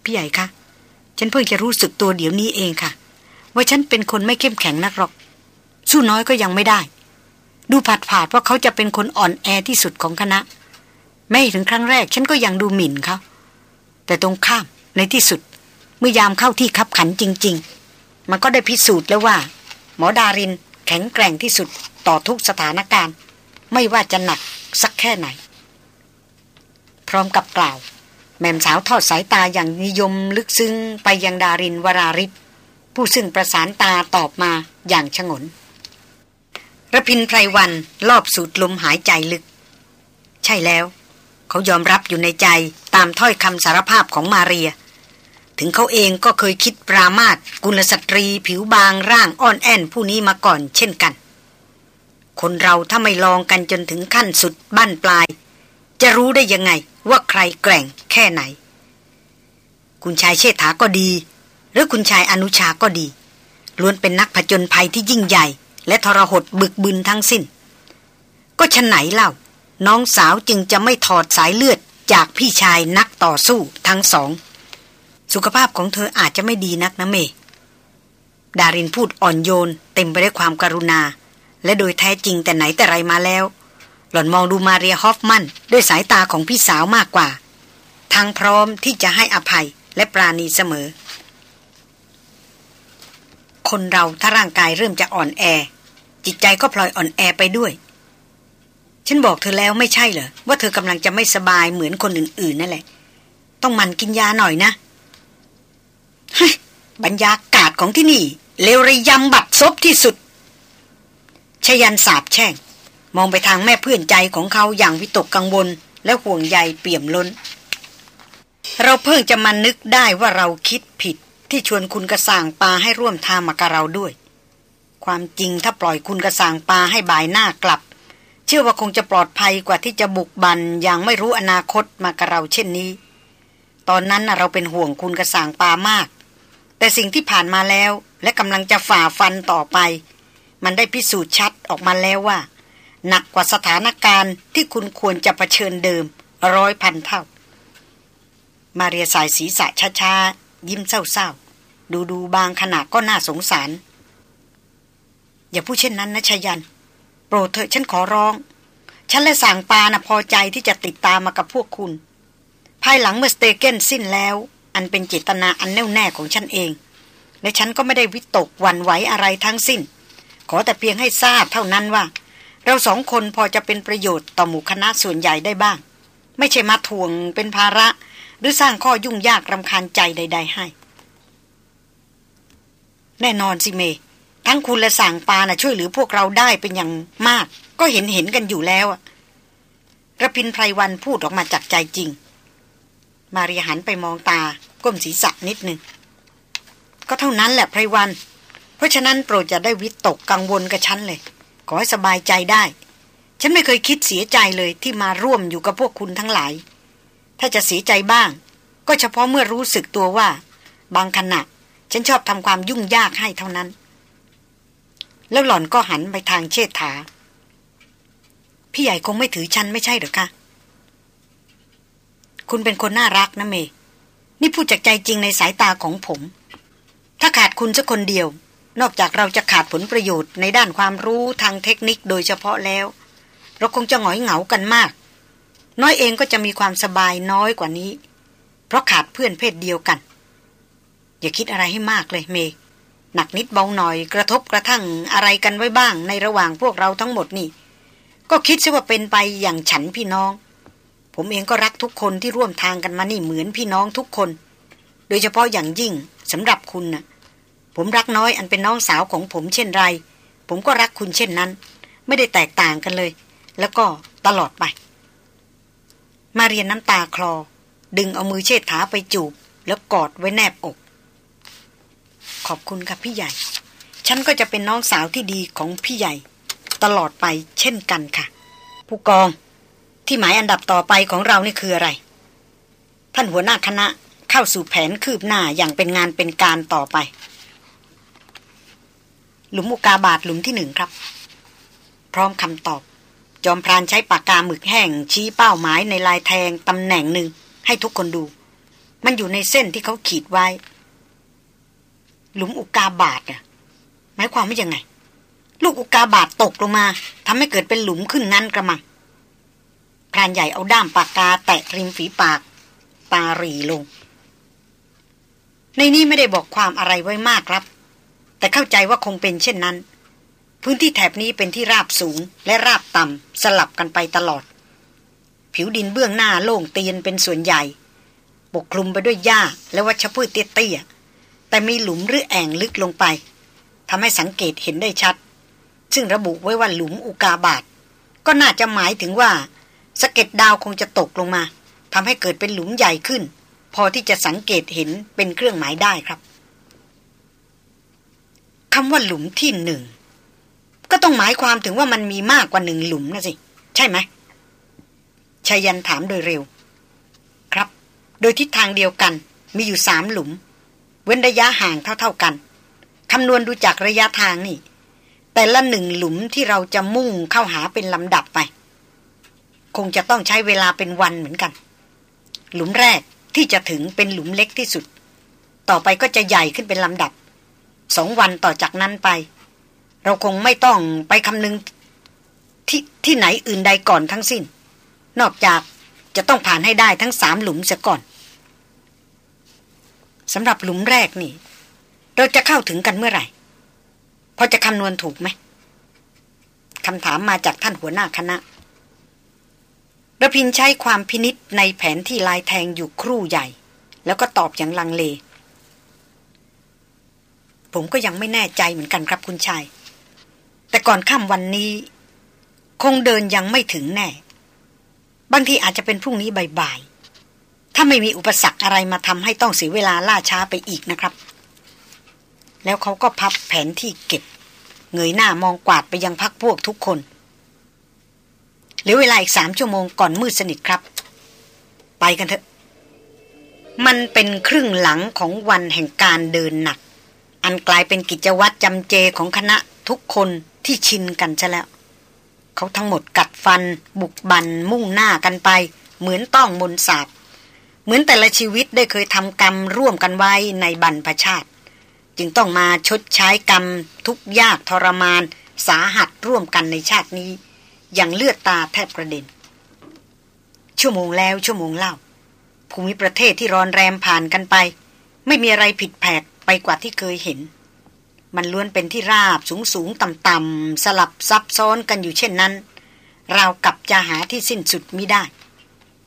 พี่ใหญ่คะฉันเพิ่งจะรู้สึกตัวเดี๋ยวนี้เองค่ะ ว่าฉันเป็นคนไม่เข้มแข็งนักหรอก สู้น้อยก็ยังไม่ได้ ดูผาดผาดว่าเขาจะเป็นคนอ่อนแอที่สุดของคณะไม่ถึงครั้งแรก ฉันก็ยังดูหมิ่นเขาแต่ตรงข้ามในที่สุด เมื่อยามเข้าที่คับขันจริง ๆ มันก็ได้พิสูจน์แล้วว่า หมอดารินแข็งแกร่งที่สุดต่อทุกสถานการณ์ ไม่ว่าจะหนักสักแค่ไหน พร้อมกับกล่าว แม่มสาวทอดสายตาอย่างนิยมลึกซึ้งไปยังดารินวราริศผู้ซึ่งประสานตาตอบมาอย่างชงนระพินไพรวันรอบสูดลมหายใจลึก ใช่แล้ว เขายอมรับอยู่ในใจตามถ้อยคำสารภาพของมาเรีย ถึงเขาเองก็เคยคิดปรามาสกุลสตรีผิวบางร่างอ่อนแอนผู้นี้มาก่อนเช่นกัน คนเราถ้าไม่ลองกันจนถึงขั้นสุดบั้นปลาย จะรู้ได้ยังไงว่าใครแกร่งแค่ไหน คุณชายเชษฐาก็ดี หรือคุณชายอนุชาก็ดี ล้วนเป็นนักผจญภัยที่ยิ่งใหญ่ และทรหดบึกบึนทั้งสิ้น ก็ฉะไหนเล่า น้องสาวจึงจะไม่ถอดสายเลือดจากพี่ชายนักต่อสู้ทั้งสอง สุขภาพของเธออาจจะไม่ดีนักนะเม ดารินพูดอ่อนโยน เต็มไปด้วยความการุณา และโดยแท้จริงแต่ไหนแต่ไรมาแล้ว หล่อนมองดูมาเรียฮอฟมันด้วยสายตาของพี่สาวมากกว่า ทางพร้อมที่จะให้อภัยและปราณีเสมอ คนเราถ้าร่างกายเริ่มจะอ่อนแอ จิตใจก็พลอยอ่อนแอไปด้วย ฉันบอกเธอแล้วไม่ใช่เหรอ ว่าเธอกำลังจะไม่สบายเหมือนคนอื่นๆนั่นแหละ ต้องมันกินยาหน่อยนะเฮ้ยบรรยากาศของที่นี่ เลวระยำบัดซบที่สุดชยันสาบแช่ง มองไปทางแม่เพื่อนใจของเขาอย่างวิตกกังวล และห่วงใยเปี่ยมล้น เราเพิ่งจะมานึกได้ว่าเราคิดผิดที่ชวนคุณกระสางปลาให้ร่วมทางมากับเราด้วย ความจริงถ้าปล่อยคุณกระสางปลาให้บ่ายหน้ากลับ เชื่อว่าคงจะปลอดภัยกว่าที่จะบุกบันอย่างไม่รู้อนาคตมากับเราเช่นนี้ ตอนนั้นเราเป็นห่วงคุณกระสางปลามาก แต่สิ่งที่ผ่านมาแล้วและกำลังจะฝ่าฟันต่อไป มันได้พิสูจน์ชัดออกมาแล้วว่า หนักกว่าสถานการณ์ที่คุณควรจะะเผชิญเดิมร้อยพันเท่า มาเรียสายศีรษะช้ายิ้มเศร้าๆ ดูดูบางขณะก็น่าสงสาร อย่าพูดเช่นนั้นนะชยัน โปรดเถอะฉันขอร้อง ฉันและสางปานะพอใจที่จะติดตามมากับพวกคุณ ภายหลังเมื่อสเตเกนสิ้นแล้ว อันเป็นเจตนาอันแน่วแน่ของฉันเอง และฉันก็ไม่ได้วิตกหวั่นไหวอะไรทั้งสิ้น ขอแต่เพียงให้ทราบเท่านั้นว่า เราสองคนพอจะเป็นประโยชน์ต่อหมู่คณะส่วนใหญ่ได้บ้าง ไม่ใช่มาทวงเป็นภาระ หรือสร้างข้อยุ่งยากรำคาญใจใด ๆ ให้ แน่นอนสิเม ทั้งคุณและสางปานะช่วยเหลือพวกเราได้เป็นอย่างมาก ก็เห็นเห็นกันอยู่แล้วอะระพินไพรวันพูดออกมาจากใจจริง มารีหันไปมองตา ก้มศีรษะนิดนึง ก็เท่านั้นแหละไพรวัน เพราะฉะนั้นโปรดจะได้วิตกกังวลกับฉันเลย ขอให้สบายใจได้ ฉันไม่เคยคิดเสียใจเลยที่มาร่วมอยู่กับพวกคุณทั้งหลาย ถ้าจะเสียใจบ้าง ก็เฉพาะเมื่อรู้สึกตัวว่า บางขณะฉันชอบทำความยุ่งยากให้เท่านั้น แล้วหล่อนก็หันไปทางเชษฐา พี่ใหญ่คงไม่ถือฉันไม่ใช่หรือคะคุณเป็นคนน่ารักนะเม นี่พูดจากใจจริงในสายตาของผม ถ้าขาดคุณสักคนเดียว นอกจากเราจะขาดผลประโยชน์ในด้านความรู้ทางเทคนิคโดยเฉพาะแล้ว เราคงจะหงอยเหงากันมาก น้อยเองก็จะมีความสบายน้อยกว่านี้ เพราะขาดเพื่อนเพศเดียวกัน อย่าคิดอะไรให้มากเลยเม หนักนิดเบาหน่อยกระทบกระทั่งอะไรกันไว้บ้างในระหว่างพวกเราทั้งหมดนี่ ก็คิดซะว่าเป็นไปอย่างฉันพี่น้อง ผมเองก็รักทุกคนที่ร่วมทางกันมานี่เหมือนพี่น้องทุกคน โดยเฉพาะอย่างยิ่งสำหรับคุณนะ่ะ ผมรักน้อยอันเป็นน้องสาวของผมเช่นไร ผมก็รักคุณเช่นนั้น ไม่ได้แตกต่างกันเลย แล้วก็ตลอดไป มาเรียนน้ำตาคลอ ดึงเอามือเชิดถาไปจูบ แล้วกอดไว้แนบอก ขอบคุณครับพี่ใหญ่ ฉันก็จะเป็นน้องสาวที่ดีของพี่ใหญ่ ตลอดไปเช่นกันค่ะ ผู้กอง ที่หมายอันดับต่อไปของเรานี่คืออะไร ท่านหัวหน้าคณะเข้าสู่แผนคืบหน้าอย่างเป็นงานเป็นการต่อไป หลุมอุกาบาทหลุมที่หนึ่งครับ พร้อมคำตอบ จอมพรานใช้ปากกาหมึกแห้ง ชี้เป้าหมายในลายแทงตำแหน่งหนึ่งให้ทุกคนดู มันอยู่ในเส้นที่เขาขีดไว้ หลุมอุกาบาทอะหมายความว่ายังไง ลูกอุกาบาทตกลงมาทำให้เกิดเป็นหลุมขึ้นงั้นกระมังพรานใหญ่เอาด้ามปากกาแตะริมฝีปาก ตารีลง ในนี้ไม่ได้บอกความอะไรไว้มากครับ แต่เข้าใจว่าคงเป็นเช่นนั้น พื้นที่แถบนี้เป็นที่ราบสูงและราบต่ำสลับกันไปตลอด ผิวดินเบื้องหน้าโล่งเตียนเป็นส่วนใหญ่ ปกคลุมไปด้วยหญ้าและวัชพืชเตี้ยๆแต่มีหลุมหรือแอ่งลึกลงไปทำให้สังเกตเห็นได้ชัด ซึ่งระบุไว้ว่าหลุมอุกาบาตก็น่าจะหมายถึงว่าสะเก็ดดาวคงจะตกลงมาทำให้เกิดเป็นหลุมใหญ่ขึ้น พอที่จะสังเกตเห็นเป็นเครื่องหมายได้ครับ คำว่าหลุมที่หนึ่งก็ต้องหมายความถึงว่ามันมีมากกว่าหนึ่งหลุมนะสิ ใช่ไหมชายันถามโดยเร็ว ครับ โดยทิศทางเดียวกัน มีอยู่สามหลุม เว้นระยะห่างเท่าๆกันคำนวณดูจากระยะทางนี่ แต่ละหนึ่งหลุมที่เราจะมุ่งเข้าหาเป็นลำดับไป คงจะต้องใช้เวลาเป็นวันเหมือนกัน หลุมแรกที่จะถึงเป็นหลุมเล็กที่สุด ต่อไปก็จะใหญ่ขึ้นเป็นลำดับ สองวันต่อจากนั้นไป เราคงไม่ต้องไปคำนึงที่ที่ไหนอื่นใดก่อนทั้งสิ้น นอกจากจะต้องผ่านให้ได้ทั้งสามหลุมเสียก่อนสำหรับหลุมแรกนี่ เราจะเข้าถึงกันเมื่อไหร่พอจะคำนวณถูกไหมคำถามมาจากท่านหัวหน้าคณะระพินใช้ความพินิษในแผนที่ลายแทงอยู่ครู่ใหญ่ แล้วก็ตอบอย่างลังเล ผมก็ยังไม่แน่ใจเหมือนกันครับคุณชาย แต่ก่อนค่ำวันนี้ คงเดินยังไม่ถึงแน่ บางทีอาจจะเป็นพรุ่งนี้บ่ายๆ ถ้าไม่มีอุปสรรคอะไรมาทำให้ต้องเสียเวลาล่าช้าไปอีกนะครับ แล้วเขาก็พับแผนที่เก็บ เงยหน้ามองกวาดไปยังพักพวกทุกคนเหลือเวลาอีกสามชั่วโมงก่อนมืดสนิทครับ ไปกันเถอะ มันเป็นครึ่งหลังของวันแห่งการเดินหนัก อันกลายเป็นกิจวัตรจำเจของคณะทุกคนที่ชินกันซะแล้ว เขาทั้งหมดกัดฟัน บุกบันมุ่งหน้ากันไป เหมือนต้องมนสาบเหมือนแต่ละชีวิตได้เคยทำกรรมร่วมกันไว้ในบรรพชาติ จึงต้องมาชดใช้กรรม ทุกยากทรมาน สาหัสร่วมกันในชาตินี้ อย่างเลือดตาแทบกระเด็น ชั่วโมงแล้วชั่วโมงเล่า ภูมิประเทศที่ร้อนแรมผ่านกันไป ไม่มีอะไรผิดแผก ไปกว่าที่เคยเห็น มันล้วนเป็นที่ราบสูงสูงต่ำต่ำสลับซับซ้อนกันอยู่เช่นนั้น เรากับจะหาที่สิ้นสุดไมิได้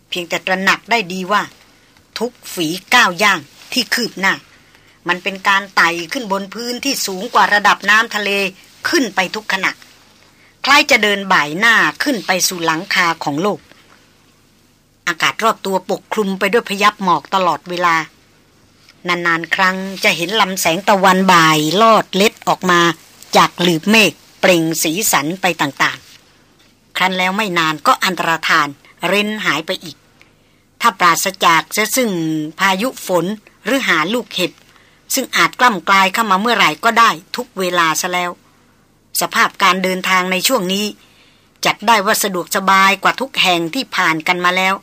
เพียงแต่ตระหนักได้ดีว่า ทุกฝีก้าวย่างที่คืบหน้า มันเป็นการไต่ขึ้นบนพื้นที่สูงกว่าระดับน้ำทะเลขึ้นไปทุกขณะคล้ายจะเดินบ่ายหน้าขึ้นไปสู่หลังคาของโลก อากาศรอบตัวปกคลุมไปด้วยพยับหมอกตลอดเวลา นานๆ ครั้งจะเห็นลำแสงตะวันบ่ายลอดเล็ดออกมา จากหลืบเมฆเปล่งสีสันไปต่างๆ ครั้นแล้วไม่นานก็อันตรธาน เร้นหายไปอีก ถ้าปราศจากจะซึ่งพายุฝนหรือหาลูกเห็บ ซึ่งอาจกล้ำกลายเข้ามาเมื่อไหร่ก็ได้ทุกเวลาซะแล้ว สภาพการเดินทางในช่วงนี้ จัดได้ว่าสะดวกสบายกว่าทุกแห่งที่ผ่านกันมาแล้ว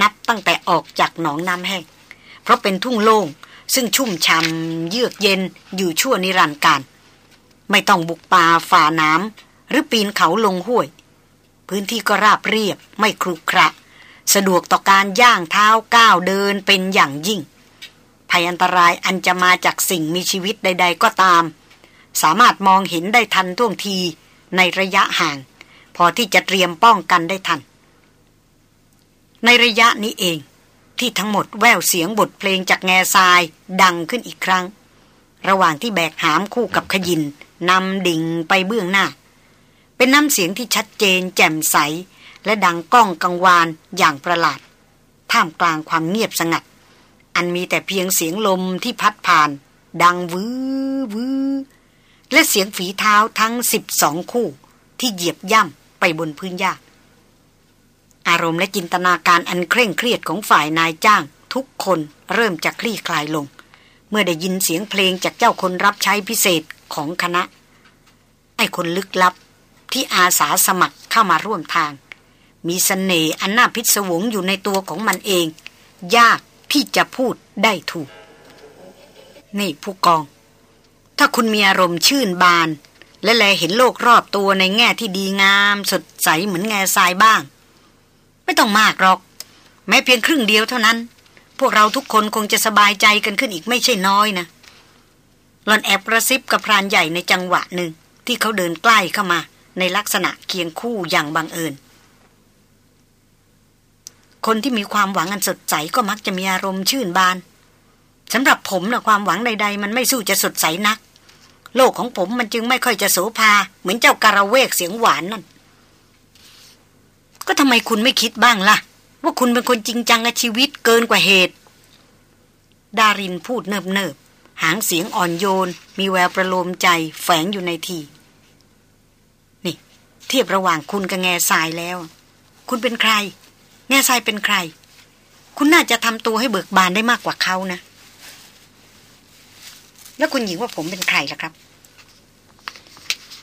นับตั้งแต่ออกจากหนองน้ำแห้งเพราะเป็นทุ่งโล่ง ซึ่งชุ่มช่ำเยือกเย็นอยู่ชั่วนิรันดร์การ ไม่ต้องบุกป่าฝ่าน้ำหรือปีนเขาลงห้วย พื้นที่ก็ราบเรียบไม่ครุขระ สะดวกต่อการย่างเท้าก้าวเดินเป็นอย่างยิ่ง ภัยอันตรายอันจะมาจากสิ่งมีชีวิตใด ๆ ก็ตาม สามารถมองเห็นได้ทันท่วงทีในระยะห่าง พอที่จะเตรียมป้องกันได้ทัน ในระยะนี้เอง ที่ทั้งหมดแววเสียงบทเพลงจากแง่ทรายดังขึ้นอีกครั้ง ระหว่างที่แบกหามคู่กับขยินนำดิ่งไปเบื้องหน้า เป็นน้ำเสียงที่ชัดเจนแจ่มใส และดังก้องกังวานอย่างประหลาด ท่ามกลางความเงียบสงัด อันมีแต่เพียงเสียงลมที่พัดผ่าน ดังวื้อวื้อและเสียงฝีเท้าทั้งสิบสองคู่ที่เหยียบย่ำไปบนพื้นหญ้า อารมณ์และจินตนาการอันเคร่งเครียดของฝ่ายนายจ้าง ทุกคนเริ่มจะคลี่คลายลง เมื่อได้ยินเสียงเพลงจากเจ้าคนรับใช้พิเศษของคณะ ไอ้คนลึกลับที่อาสาสมัครเข้ามาร่วมทาง มีสเสน่ห์อันน่าพิศวงอยู่ในตัวของมันเอง ยากที่จะพูดได้ถูก นี่ผู้กอง ถ้าคุณมีอารมณ์ชื่นบาน และแลเห็นโลกรอบตัวในแง่ที่ดีงาม สดใสเหมือนแง่ทรายบ้าง ไม่ต้องมากหรอก แม้เพียงครึ่งเดียวเท่านั้น พวกเราทุกคนคงจะสบายใจกันขึ้นอีกไม่ใช่น้อยนะหลอนแอบกระซิบกับพรานใหญ่ในจังหวะหนึ่งที่เขาเดินใกล้เข้ามา ในลักษณะเคียงคู่อย่างบังเอิญ คนที่มีความหวังอันสดใสก็มักจะมีอารมณ์ชื่นบานสำหรับผมนะความหวังใด ๆ มันไม่สู้จะสดใสนัก โลกของผมมันจึงไม่ค่อยจะโสภา เหมือนเจ้าการะเวกเสียงหวานนั่น ก็ทำไมคุณไม่คิดบ้างล่ะ ว่าคุณเป็นคนจริงจังกับชีวิตเกินกว่าเหตุ ดารินพูดเนิบๆหางเสียงอ่อนโยน มีแววประโลมใจแฝงอยู่ในทีนี่ เทียบระหว่างคุณกับแง่ทรายแล้ว คุณเป็นใคร แง่ทรายเป็นใคร คุณน่าจะทำตัวให้เบิกบานได้มากกว่าเขานะ แล้วคุณหญิงว่าผมเป็นใครล่ะครับ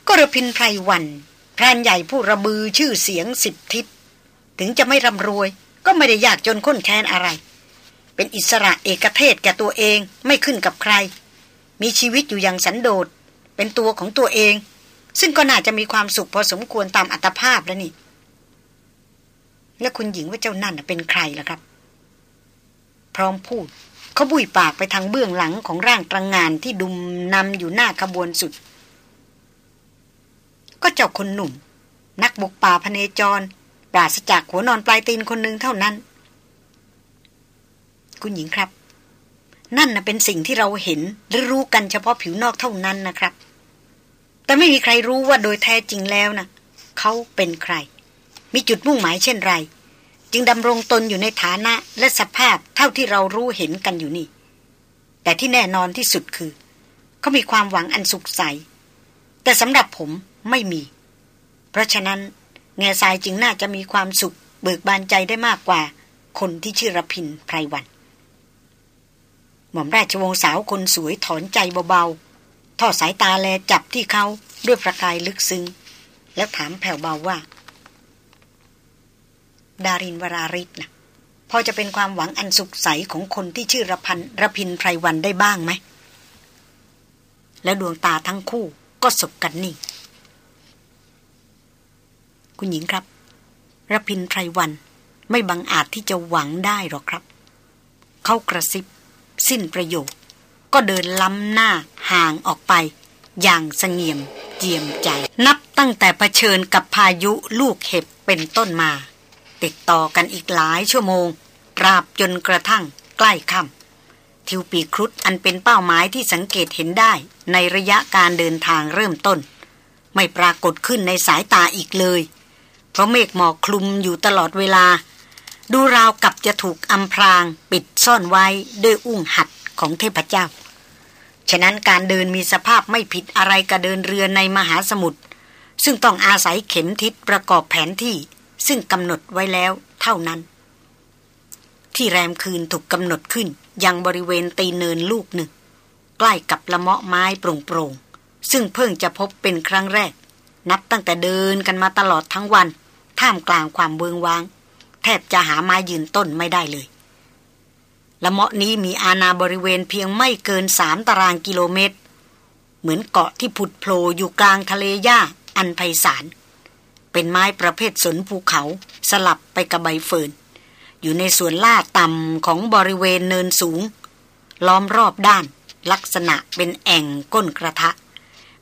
ก็ระพินไพรวัน พรนใหญ่ผู้ระบือชื่อเสียงสิบทิศ ถึงจะไม่ร่ำรวย ก็ไม่ได้ยากจนข้นแค้นอะไร เป็นอิสระเอกเทศแก่ตัวเองไม่ขึ้นกับใคร มีชีวิตอยู่อย่างสันโดษ เป็นตัวของตัวเอง ซึ่งก็น่าจะมีความสุขพอสมควรตามอัตภาพแล้วนี่ แล้วคุณหญิงว่าเจ้านั่นเป็นใครล่ะครับ พร้อมพูดเขาบุยปากไปทางเบื้องหลังของร่างตรังงานที่ดุมนำอยู่หน้าขบวนสุด ก็เจ้าคนหนุ่ม นักบุกป่าพเนจร ปราศจากหัวนอนปลายตีนคนหนึ่งเท่านั้น คุณหญิงครับ นั่นนะเป็นสิ่งที่เราเห็นหรือรู้กันเฉพาะผิวนอกเท่านั้นนะครับ แต่ไม่มีใครรู้ว่าโดยแท้จริงแล้วนะเขาเป็นใคร มีจุดมุ่งหมายเช่นไร จึงดำรงตนอยู่ในฐานะและสภาพเท่าที่เรารู้เห็นกันอยู่นี่ แต่ที่แน่นอนที่สุดคือ เขามีความหวังอันสุขใส แต่สำหรับผม ไม่มี เพราะฉะนั้น แง่ทรายจึงน่าจะมีความสุข เบิกบานใจได้มากกว่า คนที่ชื่อรพินไพรวัน หม่อมราชวงศ์สาวคนสวยถอนใจเบาๆ ทอดสายตาแลจับที่เขาด้วยประกายลึกซึ้ง แล้วถามแผ่วเบาว่า ดารินวราริศนะพอจะเป็นความหวังอันสุขใสของคนที่ชื่อระพันระพินไพรวันได้บ้างไหม แล้วดวงตาทั้งคู่ก็สบกันนิ่ง คุณหญิงครับระพินไพรวันไม่บังอาจที่จะหวังได้หรอกครับ เขากระซิบ สิ้นประโยค ก็เดินล้ำหน้าห่างออกไป อย่างสงเงียมเจียมใจ นับตั้งแต่เผชิญกับพายุลูกเห็บเป็นต้นมา ติดต่อกันอีกหลายชั่วโมงตราบจนกระทั่งใกล้ค่ำทิวปีครุฑอันเป็นเป้าหมายที่สังเกตเห็นได้ในระยะการเดินทางเริ่มต้น ไม่ปรากฏขึ้นในสายตาอีกเลย เพราะเมฆหมอกคลุมอยู่ตลอดเวลา ดูราวกับจะถูกอำพรางปิดซ่อนไว้ด้วยอุ้งหัดของเทพเจ้า ฉะนั้นการเดินมีสภาพไม่ผิดอะไรกับเดินเรือในมหาสมุทรซึ่งต้องอาศัยเข็มทิศประกอบแผนที่ซึ่งกำหนดไว้แล้วเท่านั้น ที่แรมคืนถูกกำหนดขึ้นยังบริเวณตีเนินลูกหนึ่ง ใกล้กับละเมาะไม้โปร่งๆซึ่งเพิ่งจะพบเป็นครั้งแรก นับตั้งแต่เดินกันมาตลอดทั้งวัน ท่ามกลางความเบืองวาง แทบจะหาไม้ยืนต้นไม่ได้เลย ละเมาะนี้มีอาณาบริเวณเพียงไม่เกินสามตารางกิโลเมตร เหมือนเกาะที่ผุดโผล่อยู่กลางทะเลหญ้าอันไพศาล เป็นไม้ประเภทสนภูเขาสลับไปกับใบเฟิร์นอยู่ในส่วนล่าต่ำของบริเวณเนินสูง ล้อมรอบด้าน ลักษณะเป็นแอ่งก้นกระทะ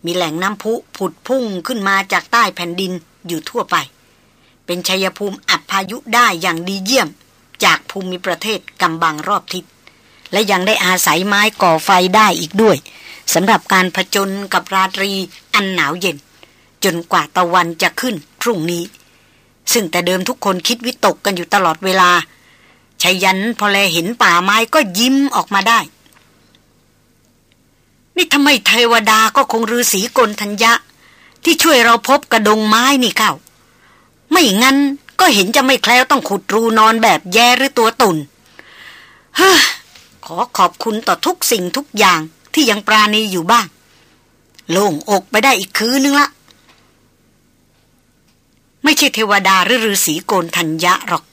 มีแหล่งน้ำพุผุดพุ่งขึ้นมาจากใต้แผ่นดินอยู่ทั่วไป เป็นชัยภูมิอับพายุได้อย่างดีเยี่ยม จากภูมิประเทศกำบังรอบทิศ และยังได้อาศัยไม้ก่อไฟได้อีกด้วยสำหรับการผจญกับราตรีอันหนาวเย็น จนกว่าตะวันจะขึ้นพรุ่งนี้ ซึ่งแต่เดิมทุกคนคิดวิตกกันอยู่ตลอดเวลาชายันพอแลเห็นป่าไม้ก็ยิ้มออกมาได้ นี่ทำไมเทวดาก็คงฤาษีกลทัญญะ ที่ช่วยเราพบกระดงไม้นี่เข้า ไม่งั้นก็เห็นจะไม่แคล้วต้องขุดรูนอนแบบแย่หรือตัวตุนเฮ้ขอขอบคุณต่อทุกสิ่งทุกอย่างที่ยังปราณีอยู่บ้าง โล่งอกไปได้อีกคืนนึงละ ไม่ใช่เทวดาหรือฤาษีโกนทัญญะหรอก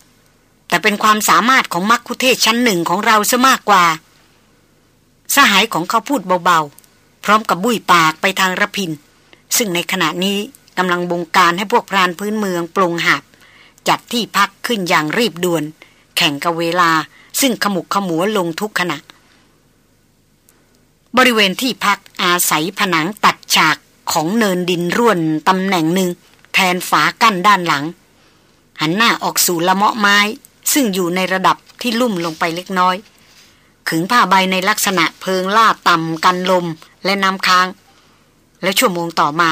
แต่เป็นความสามารถของมักคุเทศชั้นหนึ่งของเราซะมากกว่า สหายของเขาพูดเบาๆ พร้อมกับบุ้ยปากไปทางระพิน ซึ่งในขณะนี้ กำลังบงการให้พวกพรานพื้นเมืองปรงหาบ จัดที่พักขึ้นอย่างรีบด่วน แข่งกับเวลาซึ่งขมุกขมัวลงทุกขณะ บริเวณที่พักอาศัยผนังตัดฉากของเนินดินร่วนตำแหน่งหนึ่ง แทนฝากั้นด้านหลัง หันหน้าออกสู่ละเมาะไม้ ซึ่งอยู่ในระดับที่ลุ่มลงไปเล็กน้อย ขึงผ้าใบในลักษณะเพิงล่าต่ำกันลมและน้ำค้าง และชั่วโมงต่อมา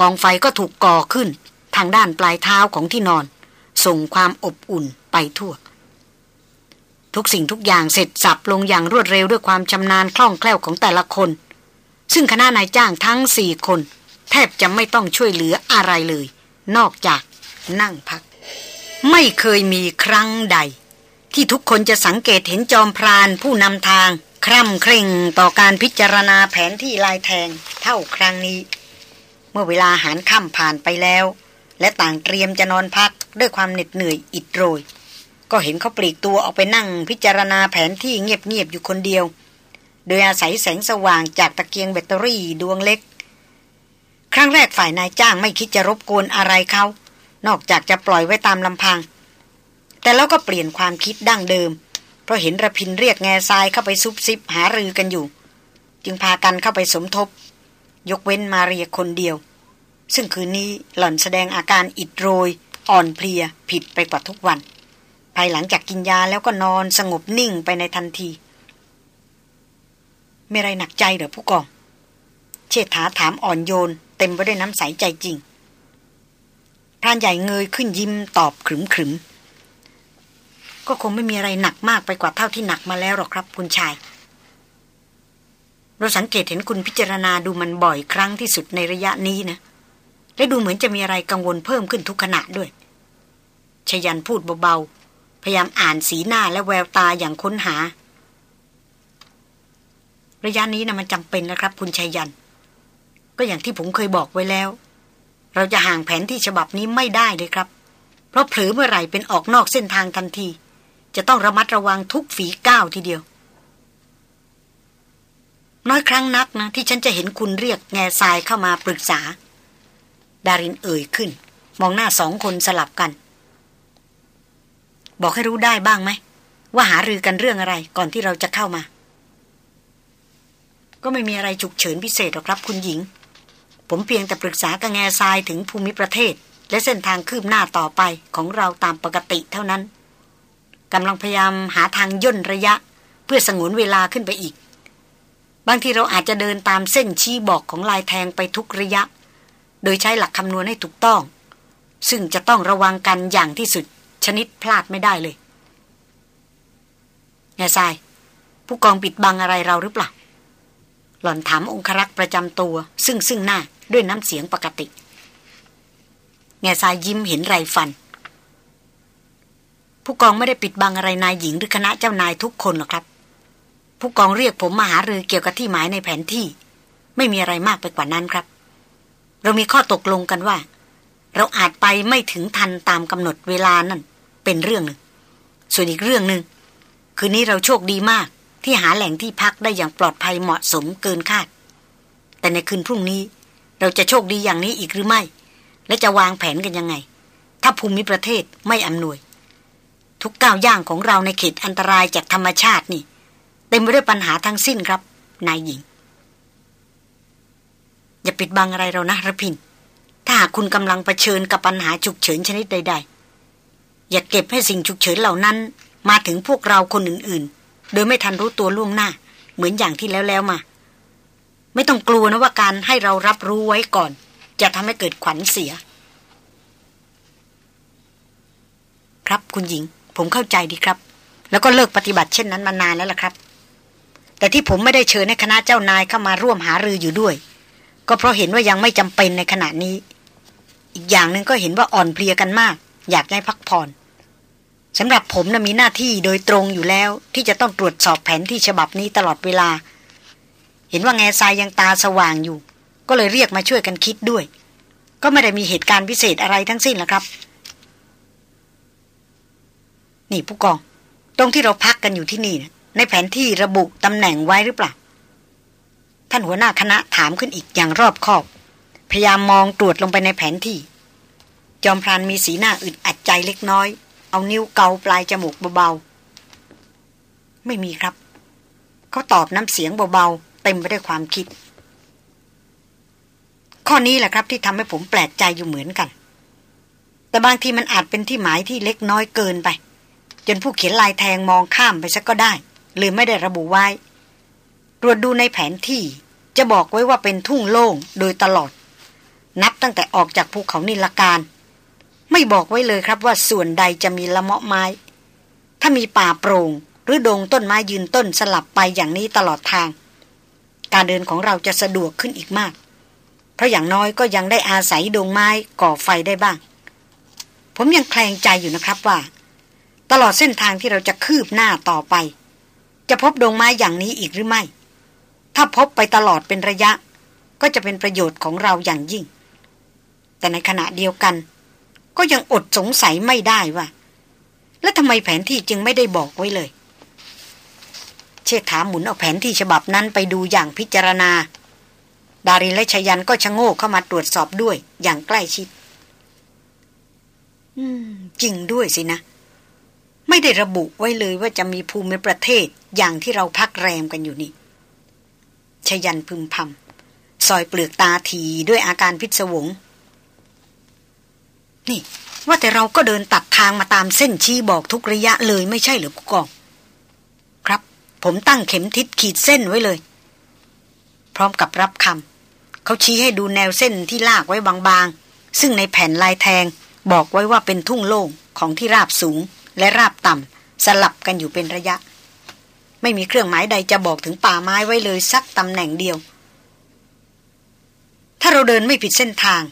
กองไฟก็ถูกก่อขึ้น ทางด้านปลายเท้าของที่นอน ส่งความอบอุ่นไปทั่ว ทุกสิ่งทุกอย่างเสร็จสับลงอย่างรวดเร็วด้วยความชำนาญคล่องแคล่วของแต่ละคน ซึ่งคณะนายจ้างทั้งสี่คน แทบจะไม่ต้องช่วยเหลืออะไรเลย นอกจากนั่งพัก ไม่เคยมีครั้งใด ที่ทุกคนจะสังเกตเห็นจอมพรานผู้นำทาง คร่ำเคร่งต่อการพิจารณาแผนที่ลายแทงเท่าครั้งนี้ เมื่อเวลาหารค่ำผ่านไปแล้ว และต่างเตรียมจะนอนพักด้วยความเหน็ดเหนื่อยอิดโรย ก็เห็นเขาปลีกตัวออกไปนั่งพิจารณาแผนที่เงียบๆอยู่คนเดียว โดยอาศัยแสงสว่างจากตะเกียงแบตเตอรี่ดวงเล็ก ครั้งแรกฝ่ายนายจ้างไม่คิดจะรบกวนอะไรเขา นอกจากจะปล่อยไว้ตามลำพัง แต่แล้วก็เปลี่ยนความคิดดั้งเดิม เพราะเห็นระพินเรียกแง่ทรายเข้าไปซุบซิบหารือกันอยู่ จึงพากันเข้าไปสมทบ ยกเว้นมาเรียคนเดียว ซึ่งคืนนี้หล่อนแสดงอาการอิดโรย อ่อนเพลียผิดไปกว่าทุกวัน ภายหลังจากกินยาแล้วก็นอนสงบนิ่งไปในทันที ไม่ไรหนักใจเหรอผู้กอง เชษฐาถามอ่อนโยน เต็มไปด้วยน้ำใสใจจริงพรานใหญ่เงยขึ้นยิ้มตอบขรึมขรึมก็คงไม่มีอะไรหนักมากไปกว่าเท่าที่หนักมาแล้วหรอกครับ คุณชาย เราสังเกตเห็นคุณพิจารณาดูมันบ่อยครั้งที่สุดในระยะนี้นะ และดูเหมือนจะมีอะไรกังวลเพิ่มขึ้นทุกขณะด้วยชยันพูดเบาๆ พยายามอ่านสีหน้าและแววตาอย่างค้นหา ระยะนี้นะมันจำเป็นแล้วครับ คุณชยัน ก็อย่างที่ผมเคยบอกไว้แล้ว เราจะห่างแผนที่ฉบับนี้ไม่ได้เลยครับ เพราะเผลอเมื่อไหร่เป็นออกนอกเส้นทางทันที จะต้องระมัดระวังทุกฝีก้าวทีเดียว น้อยครั้งนักนะที่ฉันจะเห็นคุณเรียกแง่ทรายเข้ามาปรึกษา ดารินเอ่ยขึ้น มองหน้าสองคนสลับกัน บอกให้รู้ได้บ้างไหม ว่าหารือกันเรื่องอะไรก่อนที่เราจะเข้ามา ก็ไม่มีอะไรฉุกเฉินพิเศษหรอกครับคุณหญิง ผมเพียงแต่ปรึกษากับแง่ทรายถึงภูมิประเทศ และเส้นทางคืบหน้าต่อไปของเราตามปกติเท่านั้นกำลังพยายามหาทางย่นระยะ เพื่อสงวนเวลาขึ้นไปอีก บางทีเราอาจจะเดินตามเส้นชี้บอกของลายแทงไปทุกระยะ โดยใช้หลักคำนวณให้ถูกต้อง ซึ่งจะต้องระวังกันอย่างที่สุดชนิดพลาดไม่ได้เลยแง่ทราย ผู้กองปิดบังอะไรเราหรือเปล่า หล่อนถามองครักษ์ประจำตัว ซึ่งซึ่งหน้าด้วยน้ำเสียงปกติแง่ทรายยิ้มเห็นไรฟัน ผู้กองไม่ได้ปิดบังอะไรนายหญิงหรือคณะเจ้านายทุกคนหรอกครับ ผู้กองเรียกผมมาหารือเกี่ยวกับที่หมายในแผนที่ ไม่มีอะไรมากไปกว่านั้นครับ เรามีข้อตกลงกันว่า เราอาจไปไม่ถึงทันตามกำหนดเวลานั่น เป็นเรื่องหนึ่ง ส่วนอีกเรื่องหนึ่งคืนนี้เราโชคดีมาก ที่หาแหล่งที่พักได้อย่างปลอดภัยเหมาะสมเกินคาด แต่ในคืนพรุ่งนี้ เราจะโชคดีอย่างนี้อีกหรือไม่ และจะวางแผนกันยังไง ถ้าภูมิประเทศไม่อำนวย ทุกก้าวย่างของเราในเขตอันตรายจากธรรมชาตินี่ ต็มไปด้วยปัญหาทั้งสิ้นครับ นายหญิง อย่าปิดบังอะไรเรานะระพิน ถ้าหากคุณกำลังเผชิญกับปัญหาฉุกเฉินชนิดใด ๆ อย่าเก็บให้สิ่งฉุกเฉินเหล่านั้น มาถึงพวกเราคนอื่นๆ โดยไม่ทันรู้ตัวล่วงหน้า เหมือนอย่างที่แล้วๆมา ไม่ต้องกลัวนะว่าการให้เรารับรู้ไว้ก่อน จะทำให้เกิดขวัญเสีย ครับคุณหญิง ผมเข้าใจดีครับแล้วก็เลิกปฏิบัติเช่นนั้นมานานแล้วล่ะครับ แต่ที่ผมไม่ได้เชิญให้คณะเจ้านายเข้ามาร่วมหารืออยู่ด้วย ก็เพราะเห็นว่ายังไม่จำเป็นในขณะนี้ อีกอย่างหนึ่งก็เห็นว่าอ่อนเพลียกันมาก อยากให้พักผ่อนสำหรับผมนะมีหน้าที่โดยตรงอยู่แล้ว ที่จะต้องตรวจสอบแผนที่ฉบับนี้ตลอดเวลา เห็นว่าแง่ทรายยังตาสว่างอยู่ ก็เลยเรียกมาช่วยกันคิดด้วย ก็ไม่ได้มีเหตุการณ์พิเศษอะไรทั้งสิ้นละครับ นี่ผู้กอง ตรงที่เราพักกันอยู่ที่นี่นะ ในแผนที่ระบุตำแหน่งไว้หรือเปล่า ท่านหัวหน้าคณะถามขึ้นอีกอย่างรอบคอบ พยายามมองตรวจลงไปในแผนที่ จอมพรานมีสีหน้าอึดอัดใจเล็กน้อย เอานิ้วเกาปลายจมูกเบาๆ ไม่มีครับ เขาตอบน้ำเสียงเบาๆ เต็มไปด้วยความคิด ข้อนี้แหละครับที่ทำให้ผมแปลกใจอยู่เหมือนกัน แต่บางทีมันอาจเป็นที่หมายที่เล็กน้อยเกินไป จนผู้เขียนลายแทงมองข้ามไปสักก็ได้ หรือไม่ได้ระบุไว้ตรวจดูในแผนที่จะบอกไว้ว่าเป็นทุ่งโล่งโดยตลอด นับตั้งแต่ออกจากภูเขานิลการ ไม่บอกไว้เลยครับว่าส่วนใดจะมีละเมาะไม้ ถ้ามีป่าโปร่งหรือดงต้นไม้ยืนต้นสลับไปอย่างนี้ตลอดทาง การเดินของเราจะสะดวกขึ้นอีกมาก เพราะอย่างน้อยก็ยังได้อาศัยดงไม้ก่อไฟได้บ้าง ผมยังแคลงใจอยู่นะครับว่า ตลอดเส้นทางที่เราจะคืบหน้าต่อไป จะพบดงไม้อย่างนี้อีกหรือไม่ ถ้าพบไปตลอดเป็นระยะ ก็จะเป็นประโยชน์ของเราอย่างยิ่ง แต่ในขณะเดียวกัน ก็ยังอดสงสัยไม่ได้ว่า แล้วทำไมแผนที่จึงไม่ได้บอกไว้เลย เชษฐาหมุนเอาแผนที่ฉบับนั้นไปดูอย่างพิจารณา ดารินและชยันก็ชะโงกเข้ามาตรวจสอบด้วยอย่างใกล้ชิด อืม จริงด้วยสินะไม่ได้ระบุไว้เลยว่าจะมีภูมิประเทศ อย่างที่เราพักแรมกันอยู่นี่ชยันพึมพำซอยเปลือกตาทีด้วยอาการพิศวง นี่ ว่าแต่เราก็เดินตัดทางมาตามเส้นชี้บอกทุกระยะเลยไม่ใช่หรือผู้กอง ครับ ผมตั้งเข็มทิศขีดเส้นไว้เลย พร้อมกับรับคำเขาชี้ให้ดูแนวเส้นที่ลากไว้บางๆ ซึ่งในแผ่นลายแทงบอกไว้ว่าเป็นทุ่งโล่งของที่ราบสูงและราบต่ำสลับกันอยู่เป็นระยะ ไม่มีเครื่องหมายใดจะบอกถึงป่าไม้ไว้เลยสักตำแหน่งเดียว ถ้าเราเดินไม่ผิดเส้นทาง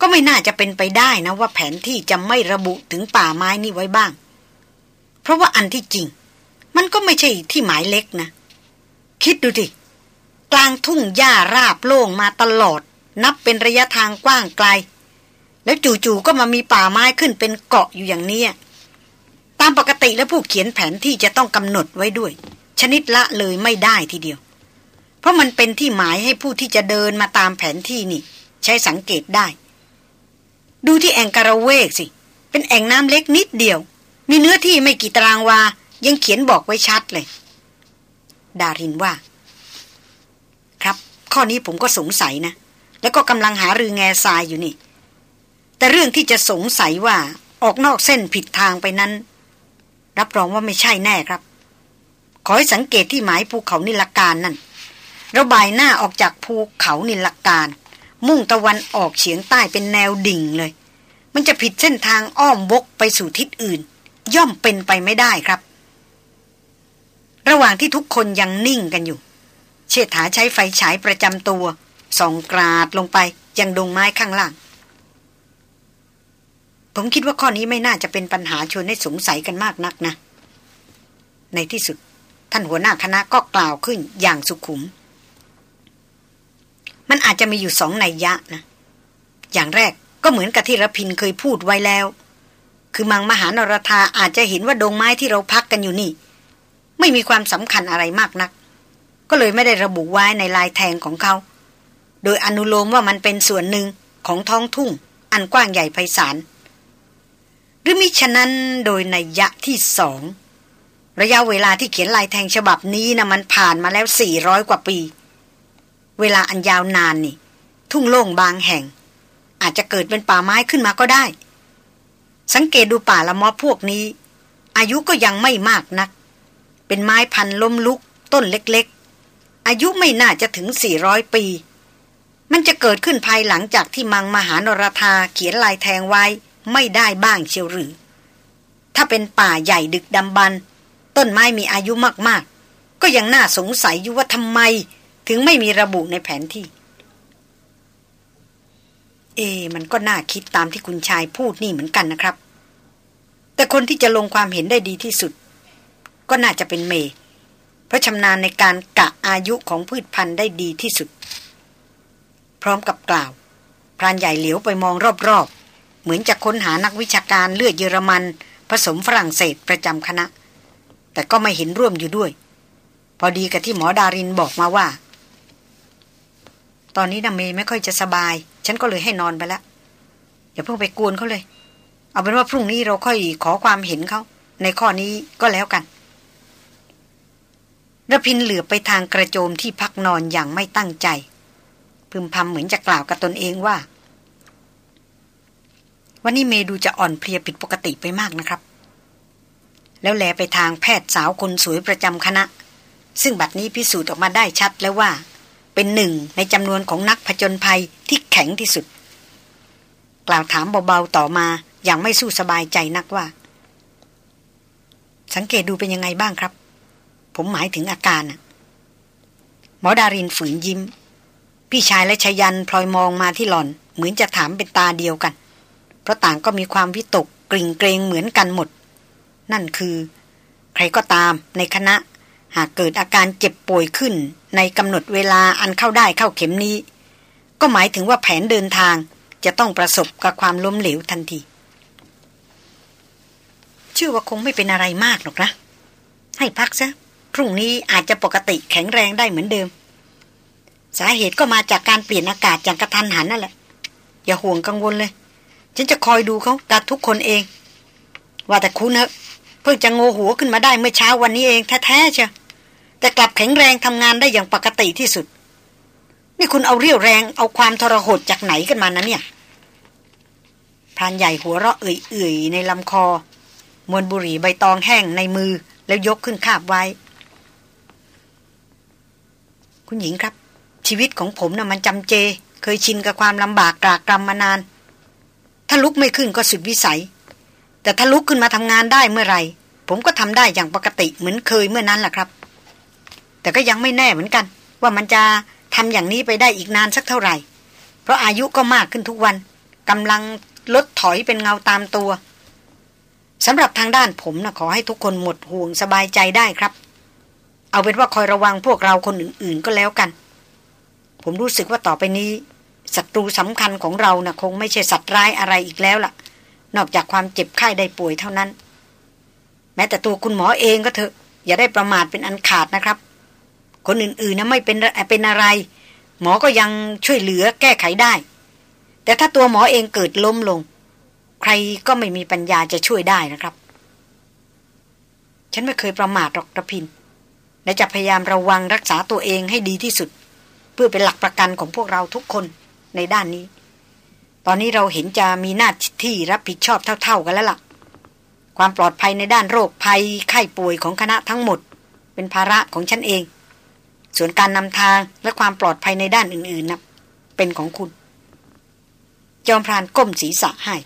ก็ไม่น่าจะเป็นไปได้นะว่าแผนที่จะไม่ระบุถึงป่าไม้นี่ไว้บ้าง เพราะว่าอันที่จริง มันก็ไม่ใช่ที่หมายเล็กนะ คิดดูดิกลางทุ่งหญ้าราบโล่งมาตลอด นับเป็นระยะทางกว้างไกล แล้วจู่ๆก็มามีป่าไม้ขึ้นเป็นเกาะอยู่อย่างนี้ ตามปกติแล้วผู้เขียนแผนที่จะต้องกำหนดไว้ด้วย ชนิดละเลยไม่ได้ทีเดียว เพราะมันเป็นที่หมายให้ผู้ที่จะเดินมาตามแผนที่นี่ ใช้สังเกตได้ ดูที่แองการาเวกสิ เป็นแอ่งน้ำเล็กนิดเดียว มีเนื้อที่ไม่กี่ตารางวา ยังเขียนบอกไว้ชัดเลย ดารินว่า ครับ ข้อนี้ผมก็สงสัยนะ แล้วก็กำลังหารือแง่ทรายอยู่นี่ แต่เรื่องที่จะสงสัยว่าออกนอกเส้นผิดทางไปนั้น รับรองว่าไม่ใช่แน่ครับ ขอให้สังเกตที่หมายภูเขานิลการนั่นระบายหน้าออกจากภูเขานิลการ มุ่งตะวันออกเฉียงใต้เป็นแนวดิ่งเลย มันจะผิดเส้นทางอ้อมวกไปสู่ทิศอื่น ย่อมเป็นไปไม่ได้ครับ ระหว่างที่ทุกคนยังนิ่งกันอยู่ เชษฐาใช้ไฟฉายประจำตัวส่องกราดลงไปยังดงไม้ข้างล่าง ผมคิดว่าข้อนี้ไม่น่าจะเป็นปัญหาชวนให้สงสัยกันมากนักนะ ในที่สุด ท่านหัวหน้าคณะก็กล่าวขึ้นอย่างสุขุม มันอาจจะมีอยู่สองในยะนะ อย่างแรกก็เหมือนกับที่รพินเคยพูดไว้แล้ว คือมังมหานรธาอาจจะเห็นว่าดงไม้ที่เราพักกันอยู่นี่ ไม่มีความสำคัญอะไรมากนัก ก็เลยไม่ได้ระบุไว้ในลายแทงของเขา โดยอนุโลมว่ามันเป็นส่วนหนึ่งของท้องทุ่ง อันกว้างใหญ่ไพศาล หรือมิฉะนั้นโดยในยะที่สอง ระยะเวลาที่เขียนลายแทงฉบับนี้นะมันผ่านมาแล้วสี่ร้อยกว่าปี เวลาอันยาวนานนี่ ทุ่งโล่งบางแห่ง อาจจะเกิดเป็นป่าไม้ขึ้นมาก็ได้ สังเกตดูป่าละมอพวกนี้ อายุก็ยังไม่มากนัก เป็นไม้พันล้มลุก ต้นเล็กๆ อายุไม่น่าจะถึงสี่ร้อยปี มันจะเกิดขึ้นภายหลังจากที่มังมหานรธาเขียนลายแทงไว้ ไม่ได้บ้างเชียวหรือ ถ้าเป็นป่าใหญ่ดึกดำบรรต้นไม้มีอายุมากๆ ก็ยังน่าสงสัยอยู่ว่าทำไม ถึงไม่มีระบุในแผนที่ เอ มันก็น่าคิดตามที่คุณชายพูดนี่เหมือนกันนะครับ แต่คนที่จะลงความเห็นได้ดีที่สุด ก็น่าจะเป็นเมย์เพราะชำนาญในการกะอายุของพืชพันธุ์ได้ดีที่สุด พร้อมกับกล่าวพรานใหญ่เหลียวไปมองรอบๆ เหมือนจะค้นหานักวิชาการเลือดเยอรมัน ผสมฝรั่งเศสประจำคณะ แต่ก็ไม่เห็นร่วมอยู่ด้วย พอดีกับที่หมอดารินบอกมาว่า ตอนนี้นาเมไม่ค่อยจะสบาย ฉันก็เลยให้นอนไปแล้วอย่าเพิ่งไปกวนเขาเลย เอาเป็นว่าพรุ่งนี้เราค่อยขอความเห็นเขา ในข้อนี้ก็แล้วกันระพินเหลือไปทางกระโจมที่พักนอนอย่างไม่ตั้งใจ พึมพำเหมือนจะกล่าวกับตนเองว่า วันนี้เมดูจะอ่อนเพลียผิดปกติไปมากนะครับ แล้วแลไปทางแพทย์สาวคนสวยประจำคณะ ซึ่งบัดนี้พิสูจน์ออกมาได้ชัดแล้วว่า เป็นหนึ่งในจำนวนของนักผจญภัยที่แข็งที่สุด กล่าวถามเบาๆต่อมาอย่างไม่สู้สบายใจนักว่า สังเกตดูเป็นยังไงบ้างครับ ผมหมายถึงอาการหมอดารินฝืนยิ้ม พี่ชายและชายันพลอยมองมาที่หล่อน เหมือนจะถามเป็นตาเดียวกัน เพราะต่างก็มีความวิตกกริ่งเกรงเหมือนกันหมด นั่นคือ ใครก็ตามในคณะ หากเกิดอาการเจ็บป่วยขึ้น ในกำหนดเวลาอันเข้าได้เข้าเข็มนี้ ก็หมายถึงว่าแผนเดินทางจะต้องประสบกับความล้มเหลวทันทีเชื่อว่าคงไม่เป็นอะไรมากหรอกนะ ให้พักซะพรุ่งนี้อาจจะปกติแข็งแรงได้เหมือนเดิม สาเหตุก็มาจากการเปลี่ยนอากาศอย่างกระทันหันนั่นแหละ อย่าห่วงกังวลเลย ฉันจะคอยดูเขาตัดทุกคนเอง ว่าแต่คุณเนอะเพิ่งจะโงหัวขึ้นมาได้เมื่อเช้าวันนี้เองแท้ๆเชียแต่กลับแข็งแรงทำงานได้อย่างปกติที่สุด นี่คุณเอาเรี่ยวแรงเอาความทรหดจากไหนกันมานะเนี่ยพรานใหญ่หัวเราะเอื่อยๆในลำคอ มวนบุหรี่ใบตองแห้งในมือแล้วยกขึ้นคาบไว้ คุณหญิงครับ ชีวิตของผมนะ่ะมันจำเจ เคยชินกับความลำบากกรากรำมานาน ถ้าลุกไม่ขึ้นก็สุดวิสัย แต่ถ้าลุกขึ้นมาทำงานได้เมื่อไหร่ ผมก็ทำได้อย่างปกติเหมือนเคยเมื่อนั้นแหละครับ แต่ก็ยังไม่แน่เหมือนกัน ว่ามันจะทำอย่างนี้ไปได้อีกนานสักเท่าไหร่ เพราะอายุก็มากขึ้นทุกวันกำลังลดถอยเป็นเงาตามตัวสำหรับทางด้านผมนะขอให้ทุกคนหมดห่วงสบายใจได้ครับ เอาเป็นว่าคอยระวังพวกเราคนอื่น ๆ ก็แล้วกัน ผมรู้สึกว่าต่อไปนี้ ศัตรูสำคัญของเรานะ่ะคงไม่ใช่สัตว์ร้ายอะไรอีกแล้วล่ะ นอกจากความเจ็บไข้ได้ป่วยเท่านั้น แม้แต่ตัวคุณหมอเองก็เถอะ อย่าได้ประมาทเป็นอันขาดนะครับ คนอื่นๆนะไม่เป็นเป็นอะไร หมอก็ยังช่วยเหลือแก้ไขได้ แต่ถ้าตัวหมอเองเกิดล้มลง ใครก็ไม่มีปัญญาจะช่วยได้นะครับ ฉันไม่เคยประมาทหรอกระพิน และจะพยายามระวังรักษาตัวเองให้ดีที่สุด เพื่อเป็นหลักประกันของพวกเราทุกคน ในด้านนี้ ตอนนี้เราเห็นจะมีหน้าที่รับผิดชอบเท่า ๆกันแล้วล่ะ ความปลอดภัยในด้านโรคภัยไข้ป่วยของคณะทั้งหมด เป็นภาระของฉันเอง ส่วนการนำทางและความปลอดภัยในด้านอื่นๆนะเป็นของคุณ จอมพรานก้มศีรษะให้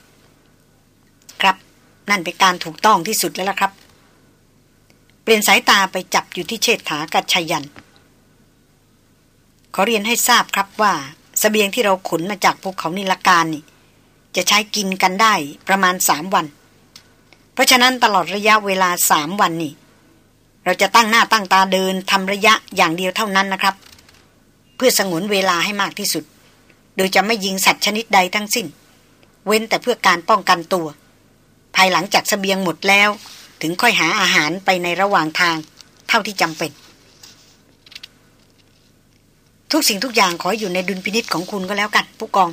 ครับ นั่นเป็นการถูกต้องที่สุดแล้วล่ะครับ เปลี่ยนสายตาไปจับอยู่ที่เชษฐากับชัยยันขอเรียนให้ทราบครับว่า สเสบียงที่เราขนมาจากภูเขานิลการนี่ จะใช้กินกันได้ประมาณสามวัน เพราะฉะนั้นตลอดระยะเวลาสามวันนี่ เราจะตั้งหน้าตั้งตาเดินทำระยะอย่างเดียวเท่านั้นนะครับ เพื่อสงวนเวลาให้มากที่สุด โดยจะไม่ยิงสัตว์ชนิดใดทั้งสิ้น เว้นแต่เพื่อการป้องกันตัว ภายหลังจากสเสบียงหมดแล้ว ถึงค่อยหาอาหารไปในระหว่างทาง เท่าที่จำเป็น ทุกสิ่งทุกอย่างขออยู่ในดุลพินิษของคุณก็แล้วกันผู้กอง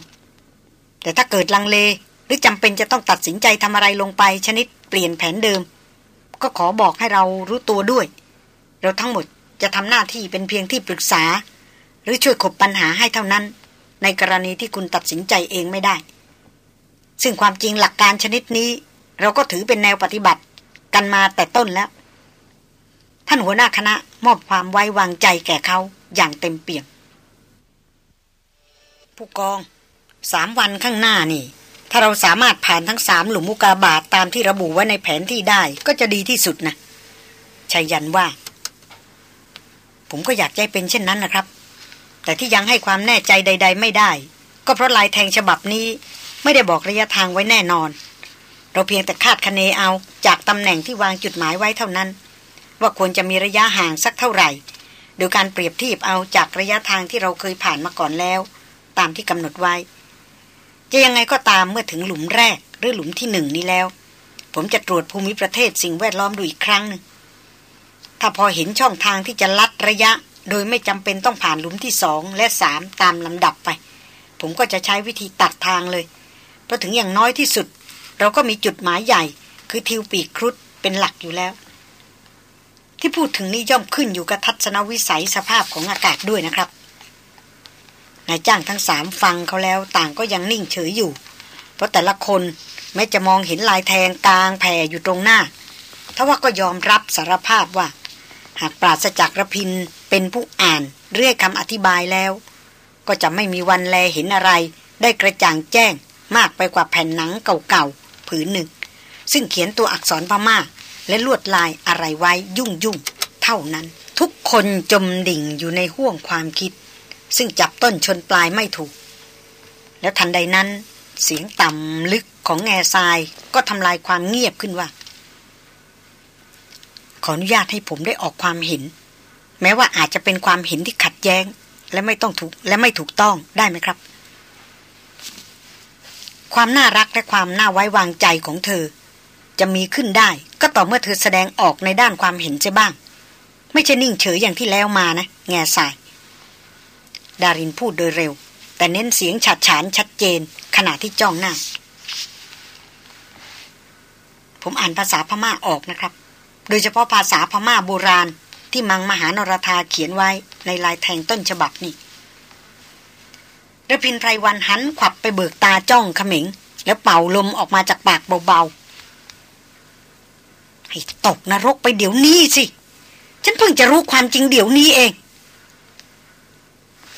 แต่ถ้าเกิดลังเลหรือจำเป็นจะต้องตัดสินใจทำอะไรลงไปชนิดเปลี่ยนแผนเดิม ก็ขอบอกให้เรารู้ตัวด้วย เราทั้งหมดจะทำหน้าที่เป็นเพียงที่ปรึกษา หรือช่วยขบปัญหาให้เท่านั้น ในกรณีที่คุณตัดสินใจเองไม่ได้ ซึ่งความจริงหลักการชนิดนี้ เราก็ถือเป็นแนวปฏิบัติกันมาแต่ต้นแล้ว ท่านหัวหน้าคณะมอบความไว้วางใจแก่เขาอย่างเต็มเปี่ยม ผู้กอง สามวันข้างหน้านี่ ถ้าเราสามารถผ่านทั้งสามหลุมมุกาบาทตามที่ระบุไว้ในแผนที่ได้ก็จะดีที่สุดนะชัยยันว่า ผมก็อยากใจเป็นเช่นนั้นนะครับ แต่ที่ยังให้ความแน่ใจใด ๆ ไม่ได้ ก็เพราะลายแทงฉบับนี้ ไม่ได้บอกระยะทางไว้แน่นอน เราเพียงแต่คาดคะเนเอาจากตำแหน่งที่วางจุดหมายไว้เท่านั้น ว่าควรจะมีระยะห่างสักเท่าไหร่โดยการเปรียบเทียบเอาจากระยะทางที่เราเคยผ่านมาก่อนแล้ว ตามที่กำหนดไว้ จะยังไงก็ตามเมื่อถึงหลุมแรก หรือหลุมที่หนึ่งนี้แล้ว ผมจะตรวจภูมิประเทศสิ่งแวดล้อมดูอีกครั้งหนึ่งถ้าพอเห็นช่องทางที่จะลัดระยะ โดยไม่จำเป็นต้องผ่านหลุมที่สองและสามตามลำดับไป ผมก็จะใช้วิธีตัดทางเลย เพราะถึงอย่างน้อยที่สุด เราก็มีจุดหมายใหญ่ คือทิวปีกครุฑเป็นหลักอยู่แล้วที่พูดถึงนี้ย่อมขึ้นอยู่กับทัศนวิสัยสภาพของอากาศด้วยนะครับ นายจ้างทั้งสามฟังเขาแล้วต่างก็ยังนิ่งเฉยอยู่ เพราะแต่ละคนแม้จะมองเห็นลายแทงกลางแผ่อยู่ตรงหน้าทว่าก็ยอมรับสารภาพว่า หากปราศจากระพินเป็นผู้อ่านเรียคำอธิบายแล้ว ก็จะไม่มีวันแลเห็นอะไร ได้กระจ่างแจ้งมากไปกว่าแผ่นหนังเก่าๆผืนหนึ่ง ซึ่งเขียนตัวอักษรพม่าและลวดลายอะไรไว้ยุ่งยุ่งเท่านั้น ทุกคนจมดิ่งอยู่ในห่วงความคิด ซึ่งจับต้นชนปลายไม่ถูก แล้วทันใดนั้น เสียงต่ำลึกของแง่ทรายก็ทำลายความเงียบขึ้นว่า ขออนุญาตให้ผมได้ออกความเห็น แม้ว่าอาจจะเป็นความเห็นที่ขัดแย้ง และไม่ต้องถูกและไม่ถูกต้องได้ไหมครับ ความน่ารักและความน่าไว้วางใจของเธอ จะมีขึ้นได้ก็ต่อเมื่อเธอแสดงออกในด้านความเห็นใช่บ้าง ไม่ใช่นิ่งเฉยอย่างที่แล้วมานะ แง่ทราย ดารินพูดโดยเร็ว แต่เน้นเสียงฉัดฉานชัดเจน ขณะที่จ้องหน้า ผมอ่านภาษาพม่าออกนะครับ โดยเฉพาะภาษาพม่าโบราณ ที่มังมหานรธาเขียนไว้ในลายแทงต้นฉบับนี้ระพินไพรวันหันขวับไปเบิกตาจ้องเขม็ง แล้วเป่าลมออกมาจากปากเบาๆให้ตกนรกไปเดี๋ยวนี้สิ ฉันเพิ่งจะรู้ความจริงเดี๋ยวนี้เอง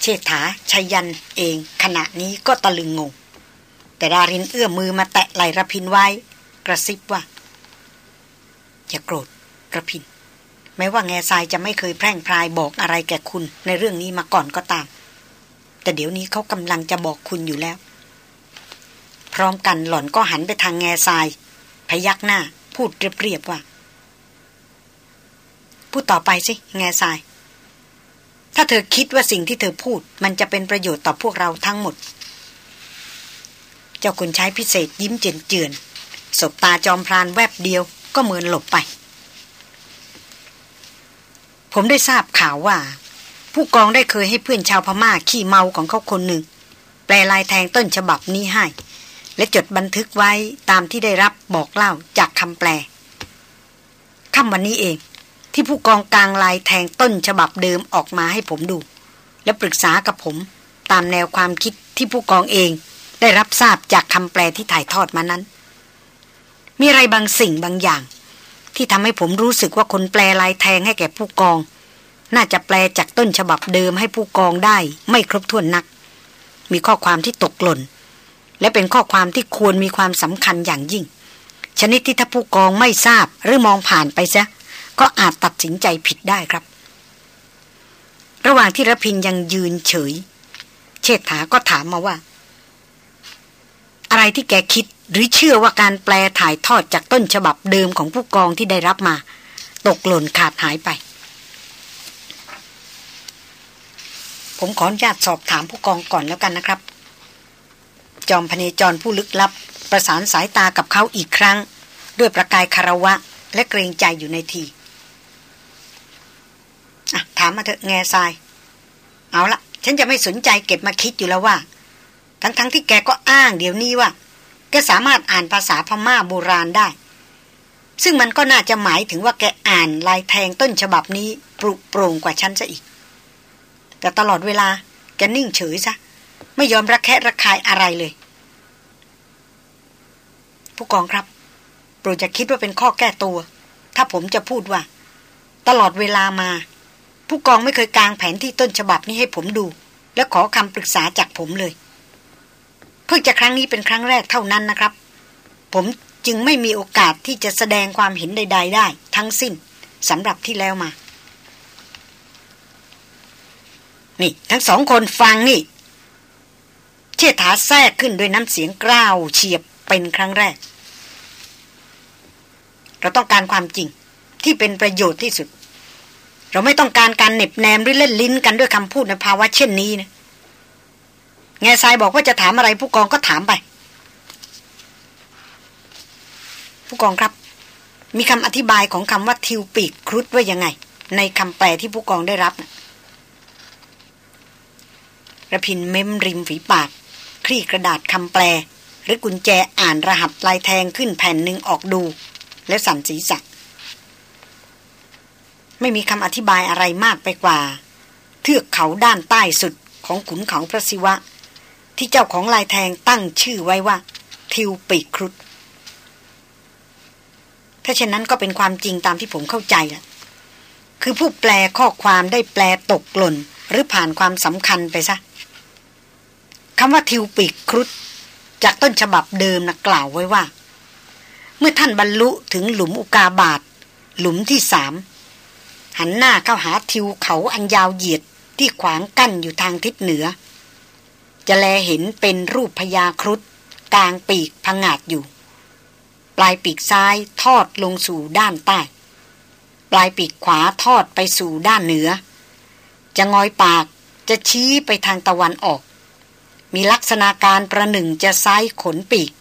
ชษฐาชัยยันเอง ขณะนี้ก็ตะลึงงง แต่ดารินเอื้อมมือมาแตะไหลระพินไว้ กระซิบว่า อย่าโกรธระพิน แม้ว่าแง่ทรายจะไม่เคยแพร่งพรายบอกอะไรแก่คุณในเรื่องนี้มาก่อนก็ตาม แต่เดี๋ยวนี้เขากำลังจะบอกคุณอยู่แล้ว พร้อมกันหล่อนก็หันไปทางแง่ทราย พยักหน้า พูดเรียบๆว่า พูดต่อไปสิแง่ทราย ถ้าเธอคิดว่าสิ่งที่เธอพูด มันจะเป็นประโยชน์ต่อพวกเราทั้งหมด เจ้าคนใช้พิเศษยิ้มเจือนเจือนสบตาจอมพรานแวบเดียวก็เหมือนหลบไป ผมได้ทราบข่าวว่า ผู้กองได้เคยให้เพื่อนชาวพม่าขี้เมาของเขาคนหนึ่ง แปลลายแทงต้นฉบับนี้ให้ และจดบันทึกไว้ตามที่ได้รับบอกเล่าจากคำแปลค่ำวันนี้เอง ที่ผู้กองกลางลายแทงต้นฉบับเดิมออกมาให้ผมดู และปรึกษากับผมตามแนวความคิดที่ผู้กองเอง ได้รับทราบจากคำแปลที่ถ่ายทอดมานั้น มีอะไรบางสิ่งบางอย่าง ที่ทำให้ผมรู้สึกว่าคนแปลลายแทงให้แก่ผู้กอง น่าจะแปลจากต้นฉบับเดิมให้ผู้กองได้ไม่ครบถ้วนนัก มีข้อความที่ตกหล่น และเป็นข้อความที่ควรมีความสำคัญอย่างยิ่ง ชนิดที่ถ้าผู้กองไม่ทราบหรือมองผ่านไปซะ ก็อาจตัดสินใจผิดได้ครับ ระหว่างที่ระพินยังยืนเฉย เชษฐาก็ถามมาว่า อะไรที่แกคิดหรือเชื่อว่าการแปลถ่ายทอดจากต้นฉบับเดิมของผู้กองที่ได้รับมา ตกหล่นขาดหายไป ผมขออนุญาตสอบถามผู้กองก่อนแล้วกันนะครับ จอมพเนจรผู้ลึกลับ ประสานสายตากับเขาอีกครั้ง ด้วยประกายคารวะและเกรงใจอยู่ในทีามมาเถอะแง่ทราย เอาละฉันจะไม่สนใจเก็บมาคิดอยู่แล้วว่า ทั้งๆทที่แกก็อ้างเดี๋ยวนี้ว่าแกสามารถอ่านภาษาพม่าโบราณได้ ซึ่งมันก็น่าจะหมายถึงว่าแกอ่านลายแทงต้นฉบับนี้ปรุโปร่งกว่าฉันซะอีก แต่ตลอดเวลาแกนิ่งเฉยซะ ไม่ยอมระแคะระคายอะไรเลย ผู้กองครับ โปรดจะคิดว่าเป็นข้อแก้ตัว ถ้าผมจะพูดว่า ตลอดเวลามา ผู้กองไม่เคยกางแผนที่ต้นฉบับนี้ให้ผมดู และขอคำปรึกษาจากผมเลย เพิ่งจะครั้งนี้เป็นครั้งแรกเท่านั้นนะครับ ผมจึงไม่มีโอกาสที่จะแสดงความเห็นใด ๆ ได้ ทั้งสิ้นสำหรับที่แล้วมา นี่ ทั้งสองคนฟังนี่ เชษฐาแทรกขึ้นด้วยน้ำเสียงกล้าวเฉียบเป็นครั้งแรก เราต้องการความจริงที่เป็นประโยชน์ที่สุด เราไม่ต้องการการเน็บแนมหรือเล่นลิ้นกันด้วยคำพูดในภาวะเช่นนี้นะแง่ทรายบอกว่าจะถามอะไรผู้กองก็ถามไป ผู้กองครับ มีคำอธิบายของคำว่าทิวปีกครุฑว่ายังไง ในคำแปลที่ผู้กองได้รับนะระพินเม้มริมฝีปาก คลี่กระดาษคำแปล หรือกุญแจอ่านรหัสลายแทงขึ้นแผ่นหนึ่งออกดู แล้วสั่นศีรษะ ไม่มีคำอธิบายอะไรมากไปกว่า เทือกเขาด้านใต้สุดของขุนเขาพระศิวะ ที่เจ้าของลายแทงตั้งชื่อไว้ว่า ทิวปีครุฑถ้าเช่นนั้นก็เป็นความจริงตามที่ผมเข้าใจละคือผู้แปลข้อความได้แปลตกหล่น หรือผ่านความสำคัญไปซะคำว่าทิวปีครุฑจากต้นฉบับเดิมนะกล่าวไว้ว่า เมื่อท่านบรรลุถึงหลุมอุกาบาตหลุมที่สาม หันหน้าเข้าหาทิวเขาอันยาวเหยียดที่ขวางกั้นอยู่ทางทิศเหนือ จะแลเห็นเป็นรูปพญาครุฑกลางปีกพังาดอยู่ ปลายปีกซ้ายทอดลงสู่ด้านใต้ ปลายปีกขวาทอดไปสู่ด้านเหนือ จะงอยปากจะชี้ไปทางตะวันออก มีลักษณะการประหนึ่งจะซ้ายขนปีก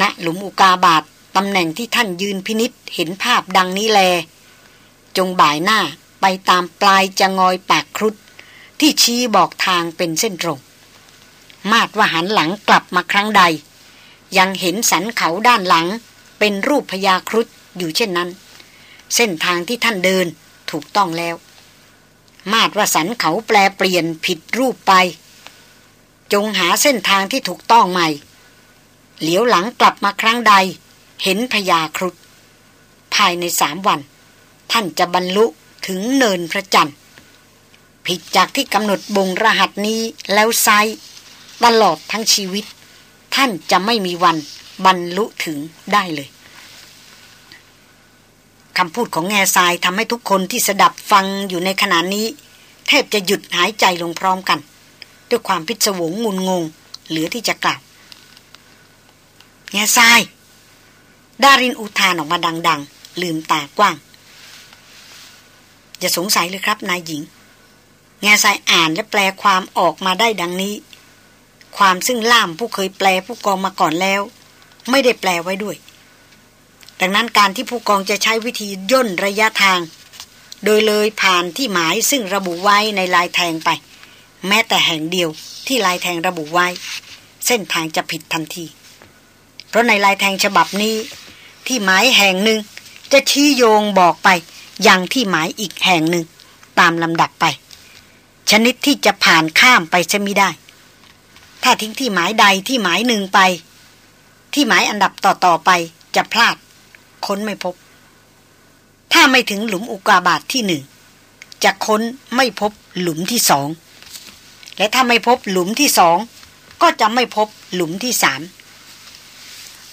ณหลุมอุกาบาตตำแหน่งที่ท่านยืนพินิษเห็นภาพดังนี้แล จงบ่ายหน้าไปตามปลายจะงอยปากครุฑที่ชี้บอกทางเป็นเส้นตรง มาดว่าหันหลังกลับมาครั้งใด ยังเห็นสันเขาด้านหลังเป็นรูปพญาครุฑอยู่เช่นนั้น เส้นทางที่ท่านเดินถูกต้องแล้ว มาดว่าสันเขาแปลเปลี่ยนผิดรูปไป จงหาเส้นทางที่ถูกต้องใหม่ เหลียวหลังกลับมาครั้งใด เห็นพญาครุฑภายในสามวัน ท่านจะบรรลุถึงเนินพระจันทร์ ผิดจากที่กำหนดบงรหัสนี้แล้วไซตลอดทั้งชีวิต ท่านจะไม่มีวันบรรลุถึงได้เลยคำพูดของแง่ทรายทำให้ทุกคนที่สดับฟังอยู่ในขณะนี้ แทบจะหยุดหายใจลงพร้อมกัน ด้วยความพิศวงงุนงง เหลือที่จะกล่าวแง่ทรายดารินอุทานออกมาดัง ๆ ลืมตากว้าง อย่าสงสัยเลยครับนายหญิง แง่ทรายอ่านและแปลความออกมาได้ดังนี้ ความซึ่งล่ามผู้เคยแปลผู้กองมาก่อนแล้ว ไม่ได้แปลไว้ด้วย ดังนั้นการที่ผู้กองจะใช้วิธีย่นระยะทาง โดยเลยผ่านที่หมายซึ่งระบุไว้ในลายแทงไป แม้แต่แห่งเดียวที่ลายแทงระบุไว้ เส้นทางจะผิดทันที เพราะในลายแทงฉบับนี้ ที่หมายแห่งหนึ่งจะชี้โยงบอกไป ยังที่หมายอีกแห่งหนึ่ง ตามลำดับไป ชนิดที่จะผ่านข้ามไปจะไม่ได้ ถ้าทิ้งที่หมายใดที่หมายหนึ่งไป ที่หมายอันดับต่อๆไปจะพลาด ค้นไม่พบ ถ้าไม่ถึงหลุมอุกาบาตทที่หนึ่งจะค้นไม่พบหลุมที่สอง และถ้าไม่พบหลุมที่สอง ก็จะไม่พบหลุมที่สาม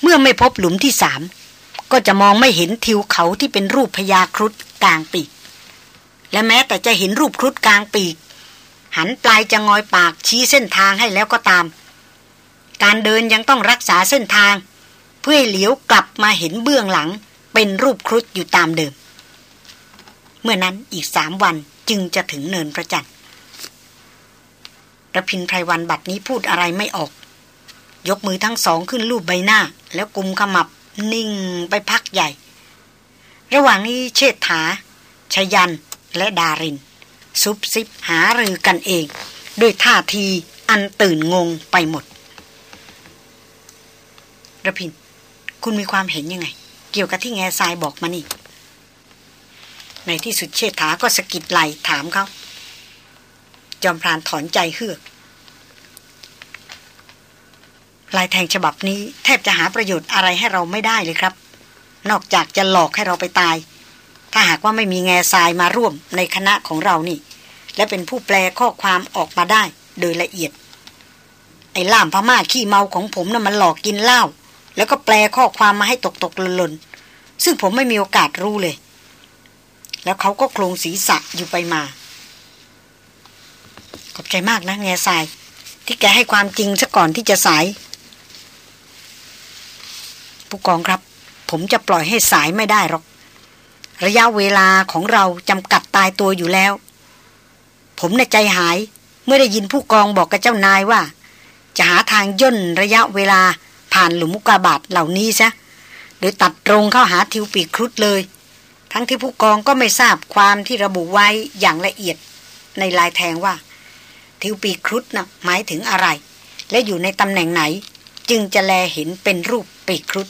เมื่อไม่พบหลุมที่สาม ก็จะมองไม่เห็นทิวเขาที่เป็นรูปพญาครุฑกลางปีก และแม้แต่จะเห็นรูปครุฑกลางปีก หันปลายจะงอยปากชี้เส้นทางให้แล้วก็ตาม การเดินยังต้องรักษาเส้นทาง เพื่อเหลียวกลับมาเห็นเบื้องหลัง เป็นรูปครุฑอยู่ตามเดิม เมื่อนั้นอีกสามวันจึงจะถึงเนินพระจันทร์ระพินไพรวันบัดนี้พูดอะไรไม่ออก ยกมือทั้งสองขึ้นรูปใบหน้า แล้วกุมขมับ นิ่งไปพักใหญ่ ระหว่างนี้เชษฐาชยันและดาริน ซุบซิบหารือกันเอง ด้วยท่าทีอันตื่นงงไปหมดระพิน คุณมีความเห็นยังไง เกี่ยวกับที่แง่ทรายบอกมานี่ ในที่สุดเชษฐาก็สกิดไหลถามเขาจอมพรานถอนใจเฮือก ลายแทงฉบับนี้แทบจะหาประโยชน์อะไรให้เราไม่ได้เลยครับ นอกจากจะหลอกให้เราไปตาย ถ้าหากว่าไม่มีแง่ทรายมาร่วมในคณะของเรานี่ และเป็นผู้แปลข้อความออกมาได้โดยละเอียด ไอ้ล่ามพม่าขี้เมาของผมนะ่ะมันหลอกกินเหล้าแล้วก็แปลข้อความมาให้ตกตกหล่นๆซึ่งผมไม่มีโอกาสรู้เลย แล้วเขาก็โครงศีรษะอยู่ไปมา ขอบใจมากนะแง่ทราย ที่แกให้ความจริงซะก่อนที่จะสาย ผู้กองครับ ผมจะปล่อยให้สายไม่ได้หรอก ระยะเวลาของเราจำกัดตายตัวอยู่แล้ว ผมในใจหายเมื่อได้ยินผู้กองบอกกับเจ้านายว่า จะหาทางย่นระยะเวลาผ่านหลุมมุกาบาทเหล่านี้ซะโดยตัดตรงเข้าหาทิวปีครุฑเลย ทั้งที่ผู้กองก็ไม่ทราบความที่ระบุไว้อย่างละเอียดในลายแทงว่า ทิวปีครุฑนะ่ะหมายถึงอะไร และอยู่ในตำแหน่งไหน จึงจะแลเห็นเป็นรูปปีครุฑ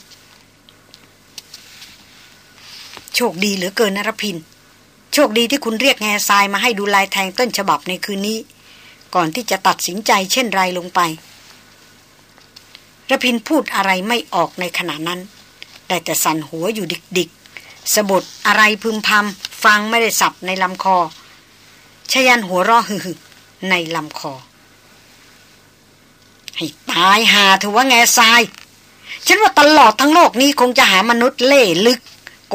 โชคดีเหลือเกินนรพิน โชคดีที่คุณเรียกแง่ทรายมาให้ดูลายแทงต้นฉบับในคืนนี้ ก่อนที่จะตัดสินใจเช่นไรลงไประพินพูดอะไรไม่ออกในขณะนั้น แต่แต่สั่นหัวอยู่ดิกๆสะบดอะไรพึมพำฟังไม่ได้สับในลำคอชยันหัวรอหึ่ในลำคอ ให้ตายหาถือว่าแง่ทราย ฉันว่าตลอดทั้งโลกนี้คงจะหามนุษย์เล่ลึก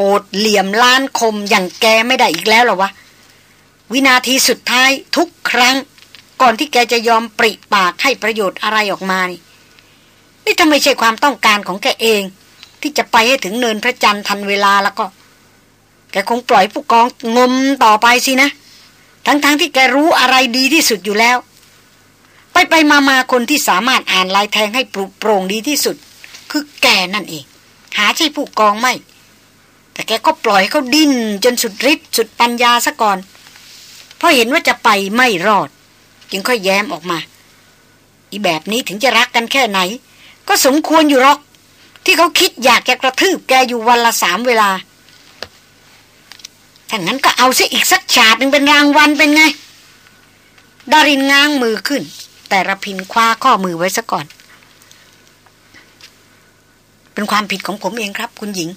โกรธเหลี่ยมล้านคมอย่างแกไม่ได้อีกแล้วหรอวะ วินาทีสุดท้ายทุกครั้ง ก่อนที่แกจะยอมปริปากให้ประโยชน์อะไรออกมา นี่นี่ถ้าไม่ใช่ความต้องการของแกเอง ที่จะไปให้ถึงเนินพระจันทร์ทันเวลาแล้วก็ แกคงปล่อยผู้กองงมต่อไปสินะ ทั้งๆทที่แกรู้อะไรดีที่สุดอยู่แล้ว ไปไปมามาคนที่สามารถอ่านลายแทงให้ปรุโปร่งดีที่สุด คือแกนั่นเอง หาใช่ผู้กองไม่ แต่แกก็ปล่อยเขาดิ้นจนสุดฤทธิ์สุดปัญญาซะก่อน เพราะเห็นว่าจะไปไม่รอด จึงค่อยแย้มออกมา อีแบบนี้ถึงจะรักกันแค่ไหน ก็สมควรอยู่หรอก ที่เขาคิดอยากจะกระทืบแกอยู่วันละสามเวลาถ้างั้นก็เอาซะอีกสักฉาดหนึ่งเป็นรางวัลเป็นไง ดารินง้างมือขึ้น แต่ระพินคว้าข้อมือไว้ซะก่อน เป็นความผิดของผมเองครับ คุณหญิง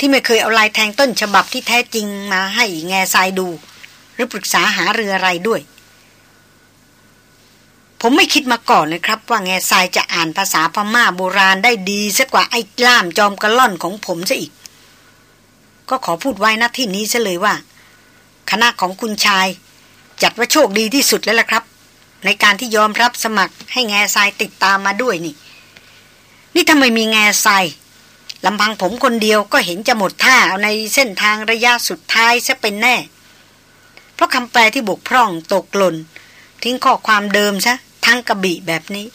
ที่ไม่เคยเอาลายแทงต้นฉบับที่แท้จริงมาให้แง่ทรายดู หรือปรึกษาหาเรืออะไรด้วย ผมไม่คิดมาก่อนเลยครับ ว่าแง่ทรายจะอ่านภาษาพม่าโบราณได้ดีสักกว่าไอ้กล้ามจอมกระล่อนของผมซะอีก ก็ขอพูดไว้ณที่นี้ซะเลยว่า คณะของคุณชาย จัดว่าโชคดีที่สุดแล้วล่ะครับ ในการที่ยอมรับสมัครให้แง่ทรายติดตามมาด้วยนี่ นี่ทำไมมีแง่ทราย ลำพังผมคนเดียวก็เห็นจะหมดท่าเอาในเส้นทางระยะสุดท้ายซะเป็นแน่ เพราะคำแปลที่บกพร่องตกหล่น ทิ้งข้อความเดิมซะทั้งกระบี่แบบนี้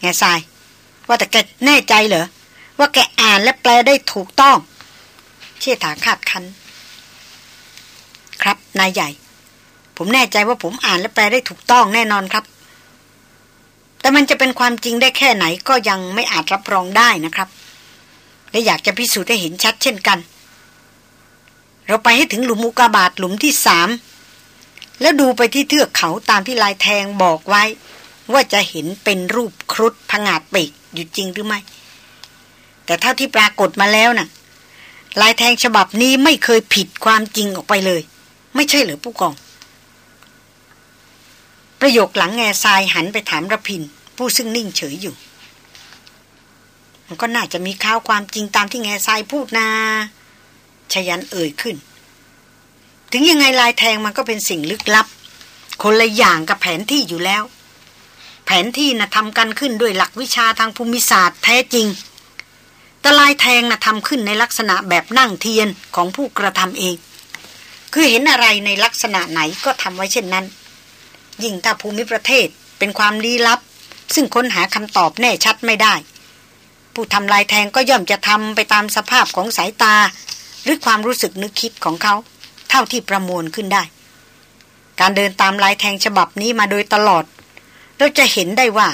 แง่ทราย ว่าแต่แกแน่ใจเหรอ ว่าแกอ่านและแปลได้ถูกต้อง เชี่ยถาคาดคัน ครับนายใหญ่ ผมแน่ใจว่าผมอ่านและแปลได้ถูกต้องแน่นอนครับ แต่มันจะเป็นความจริงได้แค่ไหนก็ยังไม่อาจรับรองได้นะครับ และอยากจะพิสูจน์ให้เห็นชัดเช่นกัน เราไปให้ถึงหลุมอุกาบาตหลุมที่สามแล้วดูไปที่เทือกเขาตามที่ลายแทงบอกไว้ ว่าจะเห็นเป็นรูปครุฑผงาดปีกอยู่จริงหรือไม่ แต่เท่าที่ปรากฏมาแล้วนะ่ะ ลายแทงฉบับนี้ไม่เคยผิดความจริงออกไปเลย ไม่ใช่เหรือผู้กอง ประโยคหลังแง่ทรายหันไปถามระพิน ผู้ซึ่งนิ่งเฉยอยู่ มันก็น่าจะมีข้าวความจริงตามที่แง่ทรายพูดนาชยันเอ่ยขึ้น ถึงยังไงลายแทงมันก็เป็นสิ่งลึกลับ คนละอย่างกับแผนที่อยู่แล้ว แผนที่นะ่ะทำกันขึ้นด้วยหลักวิชาทางภูมิศาสตร์แท้จริงแต่ลายแทงนะ่ะทำขึ้นในลักษณะแบบนั่งเทียนของผู้กระทำเอง คือเห็นอะไรในลักษณะไหนก็ทำไว้เช่นนั้น ยิ่งถ้าภูมิประเทศเป็นความลี้ลับ ซึ่งค้นหาคำตอบแน่ชัดไม่ได้ ผู้ทำลายแทงก็ย่อมจะทำไปตามสภาพของสายตา หรือความรู้สึกนึกคิดของเขา เท่าที่ประมวลขึ้นได้ การเดินตามลายแทงฉบับนี้มาโดยตลอด เราจะเห็นได้ว่า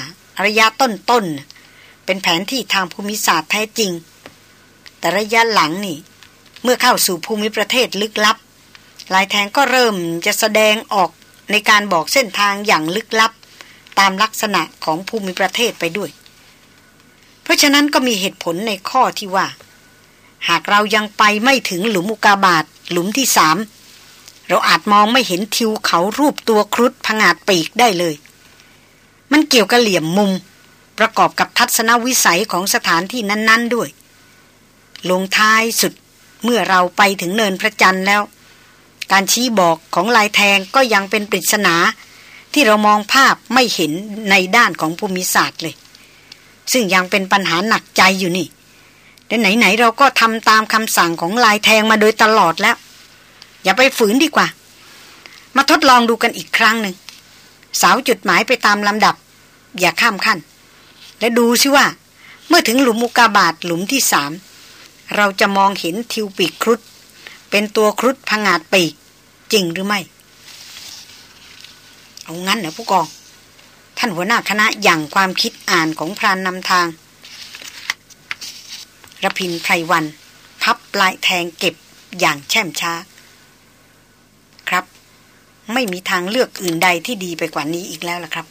ระยะต้นๆเป็นแผนที่ทางภูมิศาสตร์แท้จริง แต่ระยะหลังนี่เมื่อเข้าสู่ภูมิประเทศลึกลับลายแทงก็เริ่มจะแสดงออก ในการบอกเส้นทางอย่างลึกลับ ตามลักษณะของภูมิประเทศไปด้วย เพราะฉะนั้นก็มีเหตุผลในข้อที่ว่า หากเรายังไปไม่ถึงหลุมอุกาบาตหลุมที่สามเราอาจมองไม่เห็นทิวเขารูปตัวครุฑผงาดปีกได้เลย มันเกี่ยวกับเหลี่ยมมุม ประกอบกับทัศนวิสัยของสถานที่นั้น ๆด้วย ลงท้ายสุดเมื่อเราไปถึงเนินพระจันทร์แล้ว การชี้บอกของลายแทงก็ยังเป็นปริศนา ที่เรามองภาพไม่เห็นในด้านของภูมิศาสตร์เลย ซึ่งยังเป็นปัญหาหนักใจอยู่นี่แต่ไหนๆเราก็ทำตามคำสั่งของลายแทงมาโดยตลอดแล้ว อย่าไปฝืนดีกว่า มาทดลองดูกันอีกครั้งหนึ่งสาวจุดหมายไปตามลำดับ อย่าข้ามขั้น และดูซิว่า เมื่อถึงหลุมมุกาบาตหลุมที่สามเราจะมองเห็นทิวปีกครุฑ เป็นตัวครุฑผงาดปีก จริงหรือไม่ เอางั้นเหรอผู้กอง ท่านหัวหน้าคณะอย่างความคิดอ่านของพรานนำทางระพินไพรวัน พับปลายแทงเก็บอย่างแช่มช้า ครับ ไม่มีทางเลือกอื่นใดที่ดีไปกว่านี้อีกแล้วล่ะครับ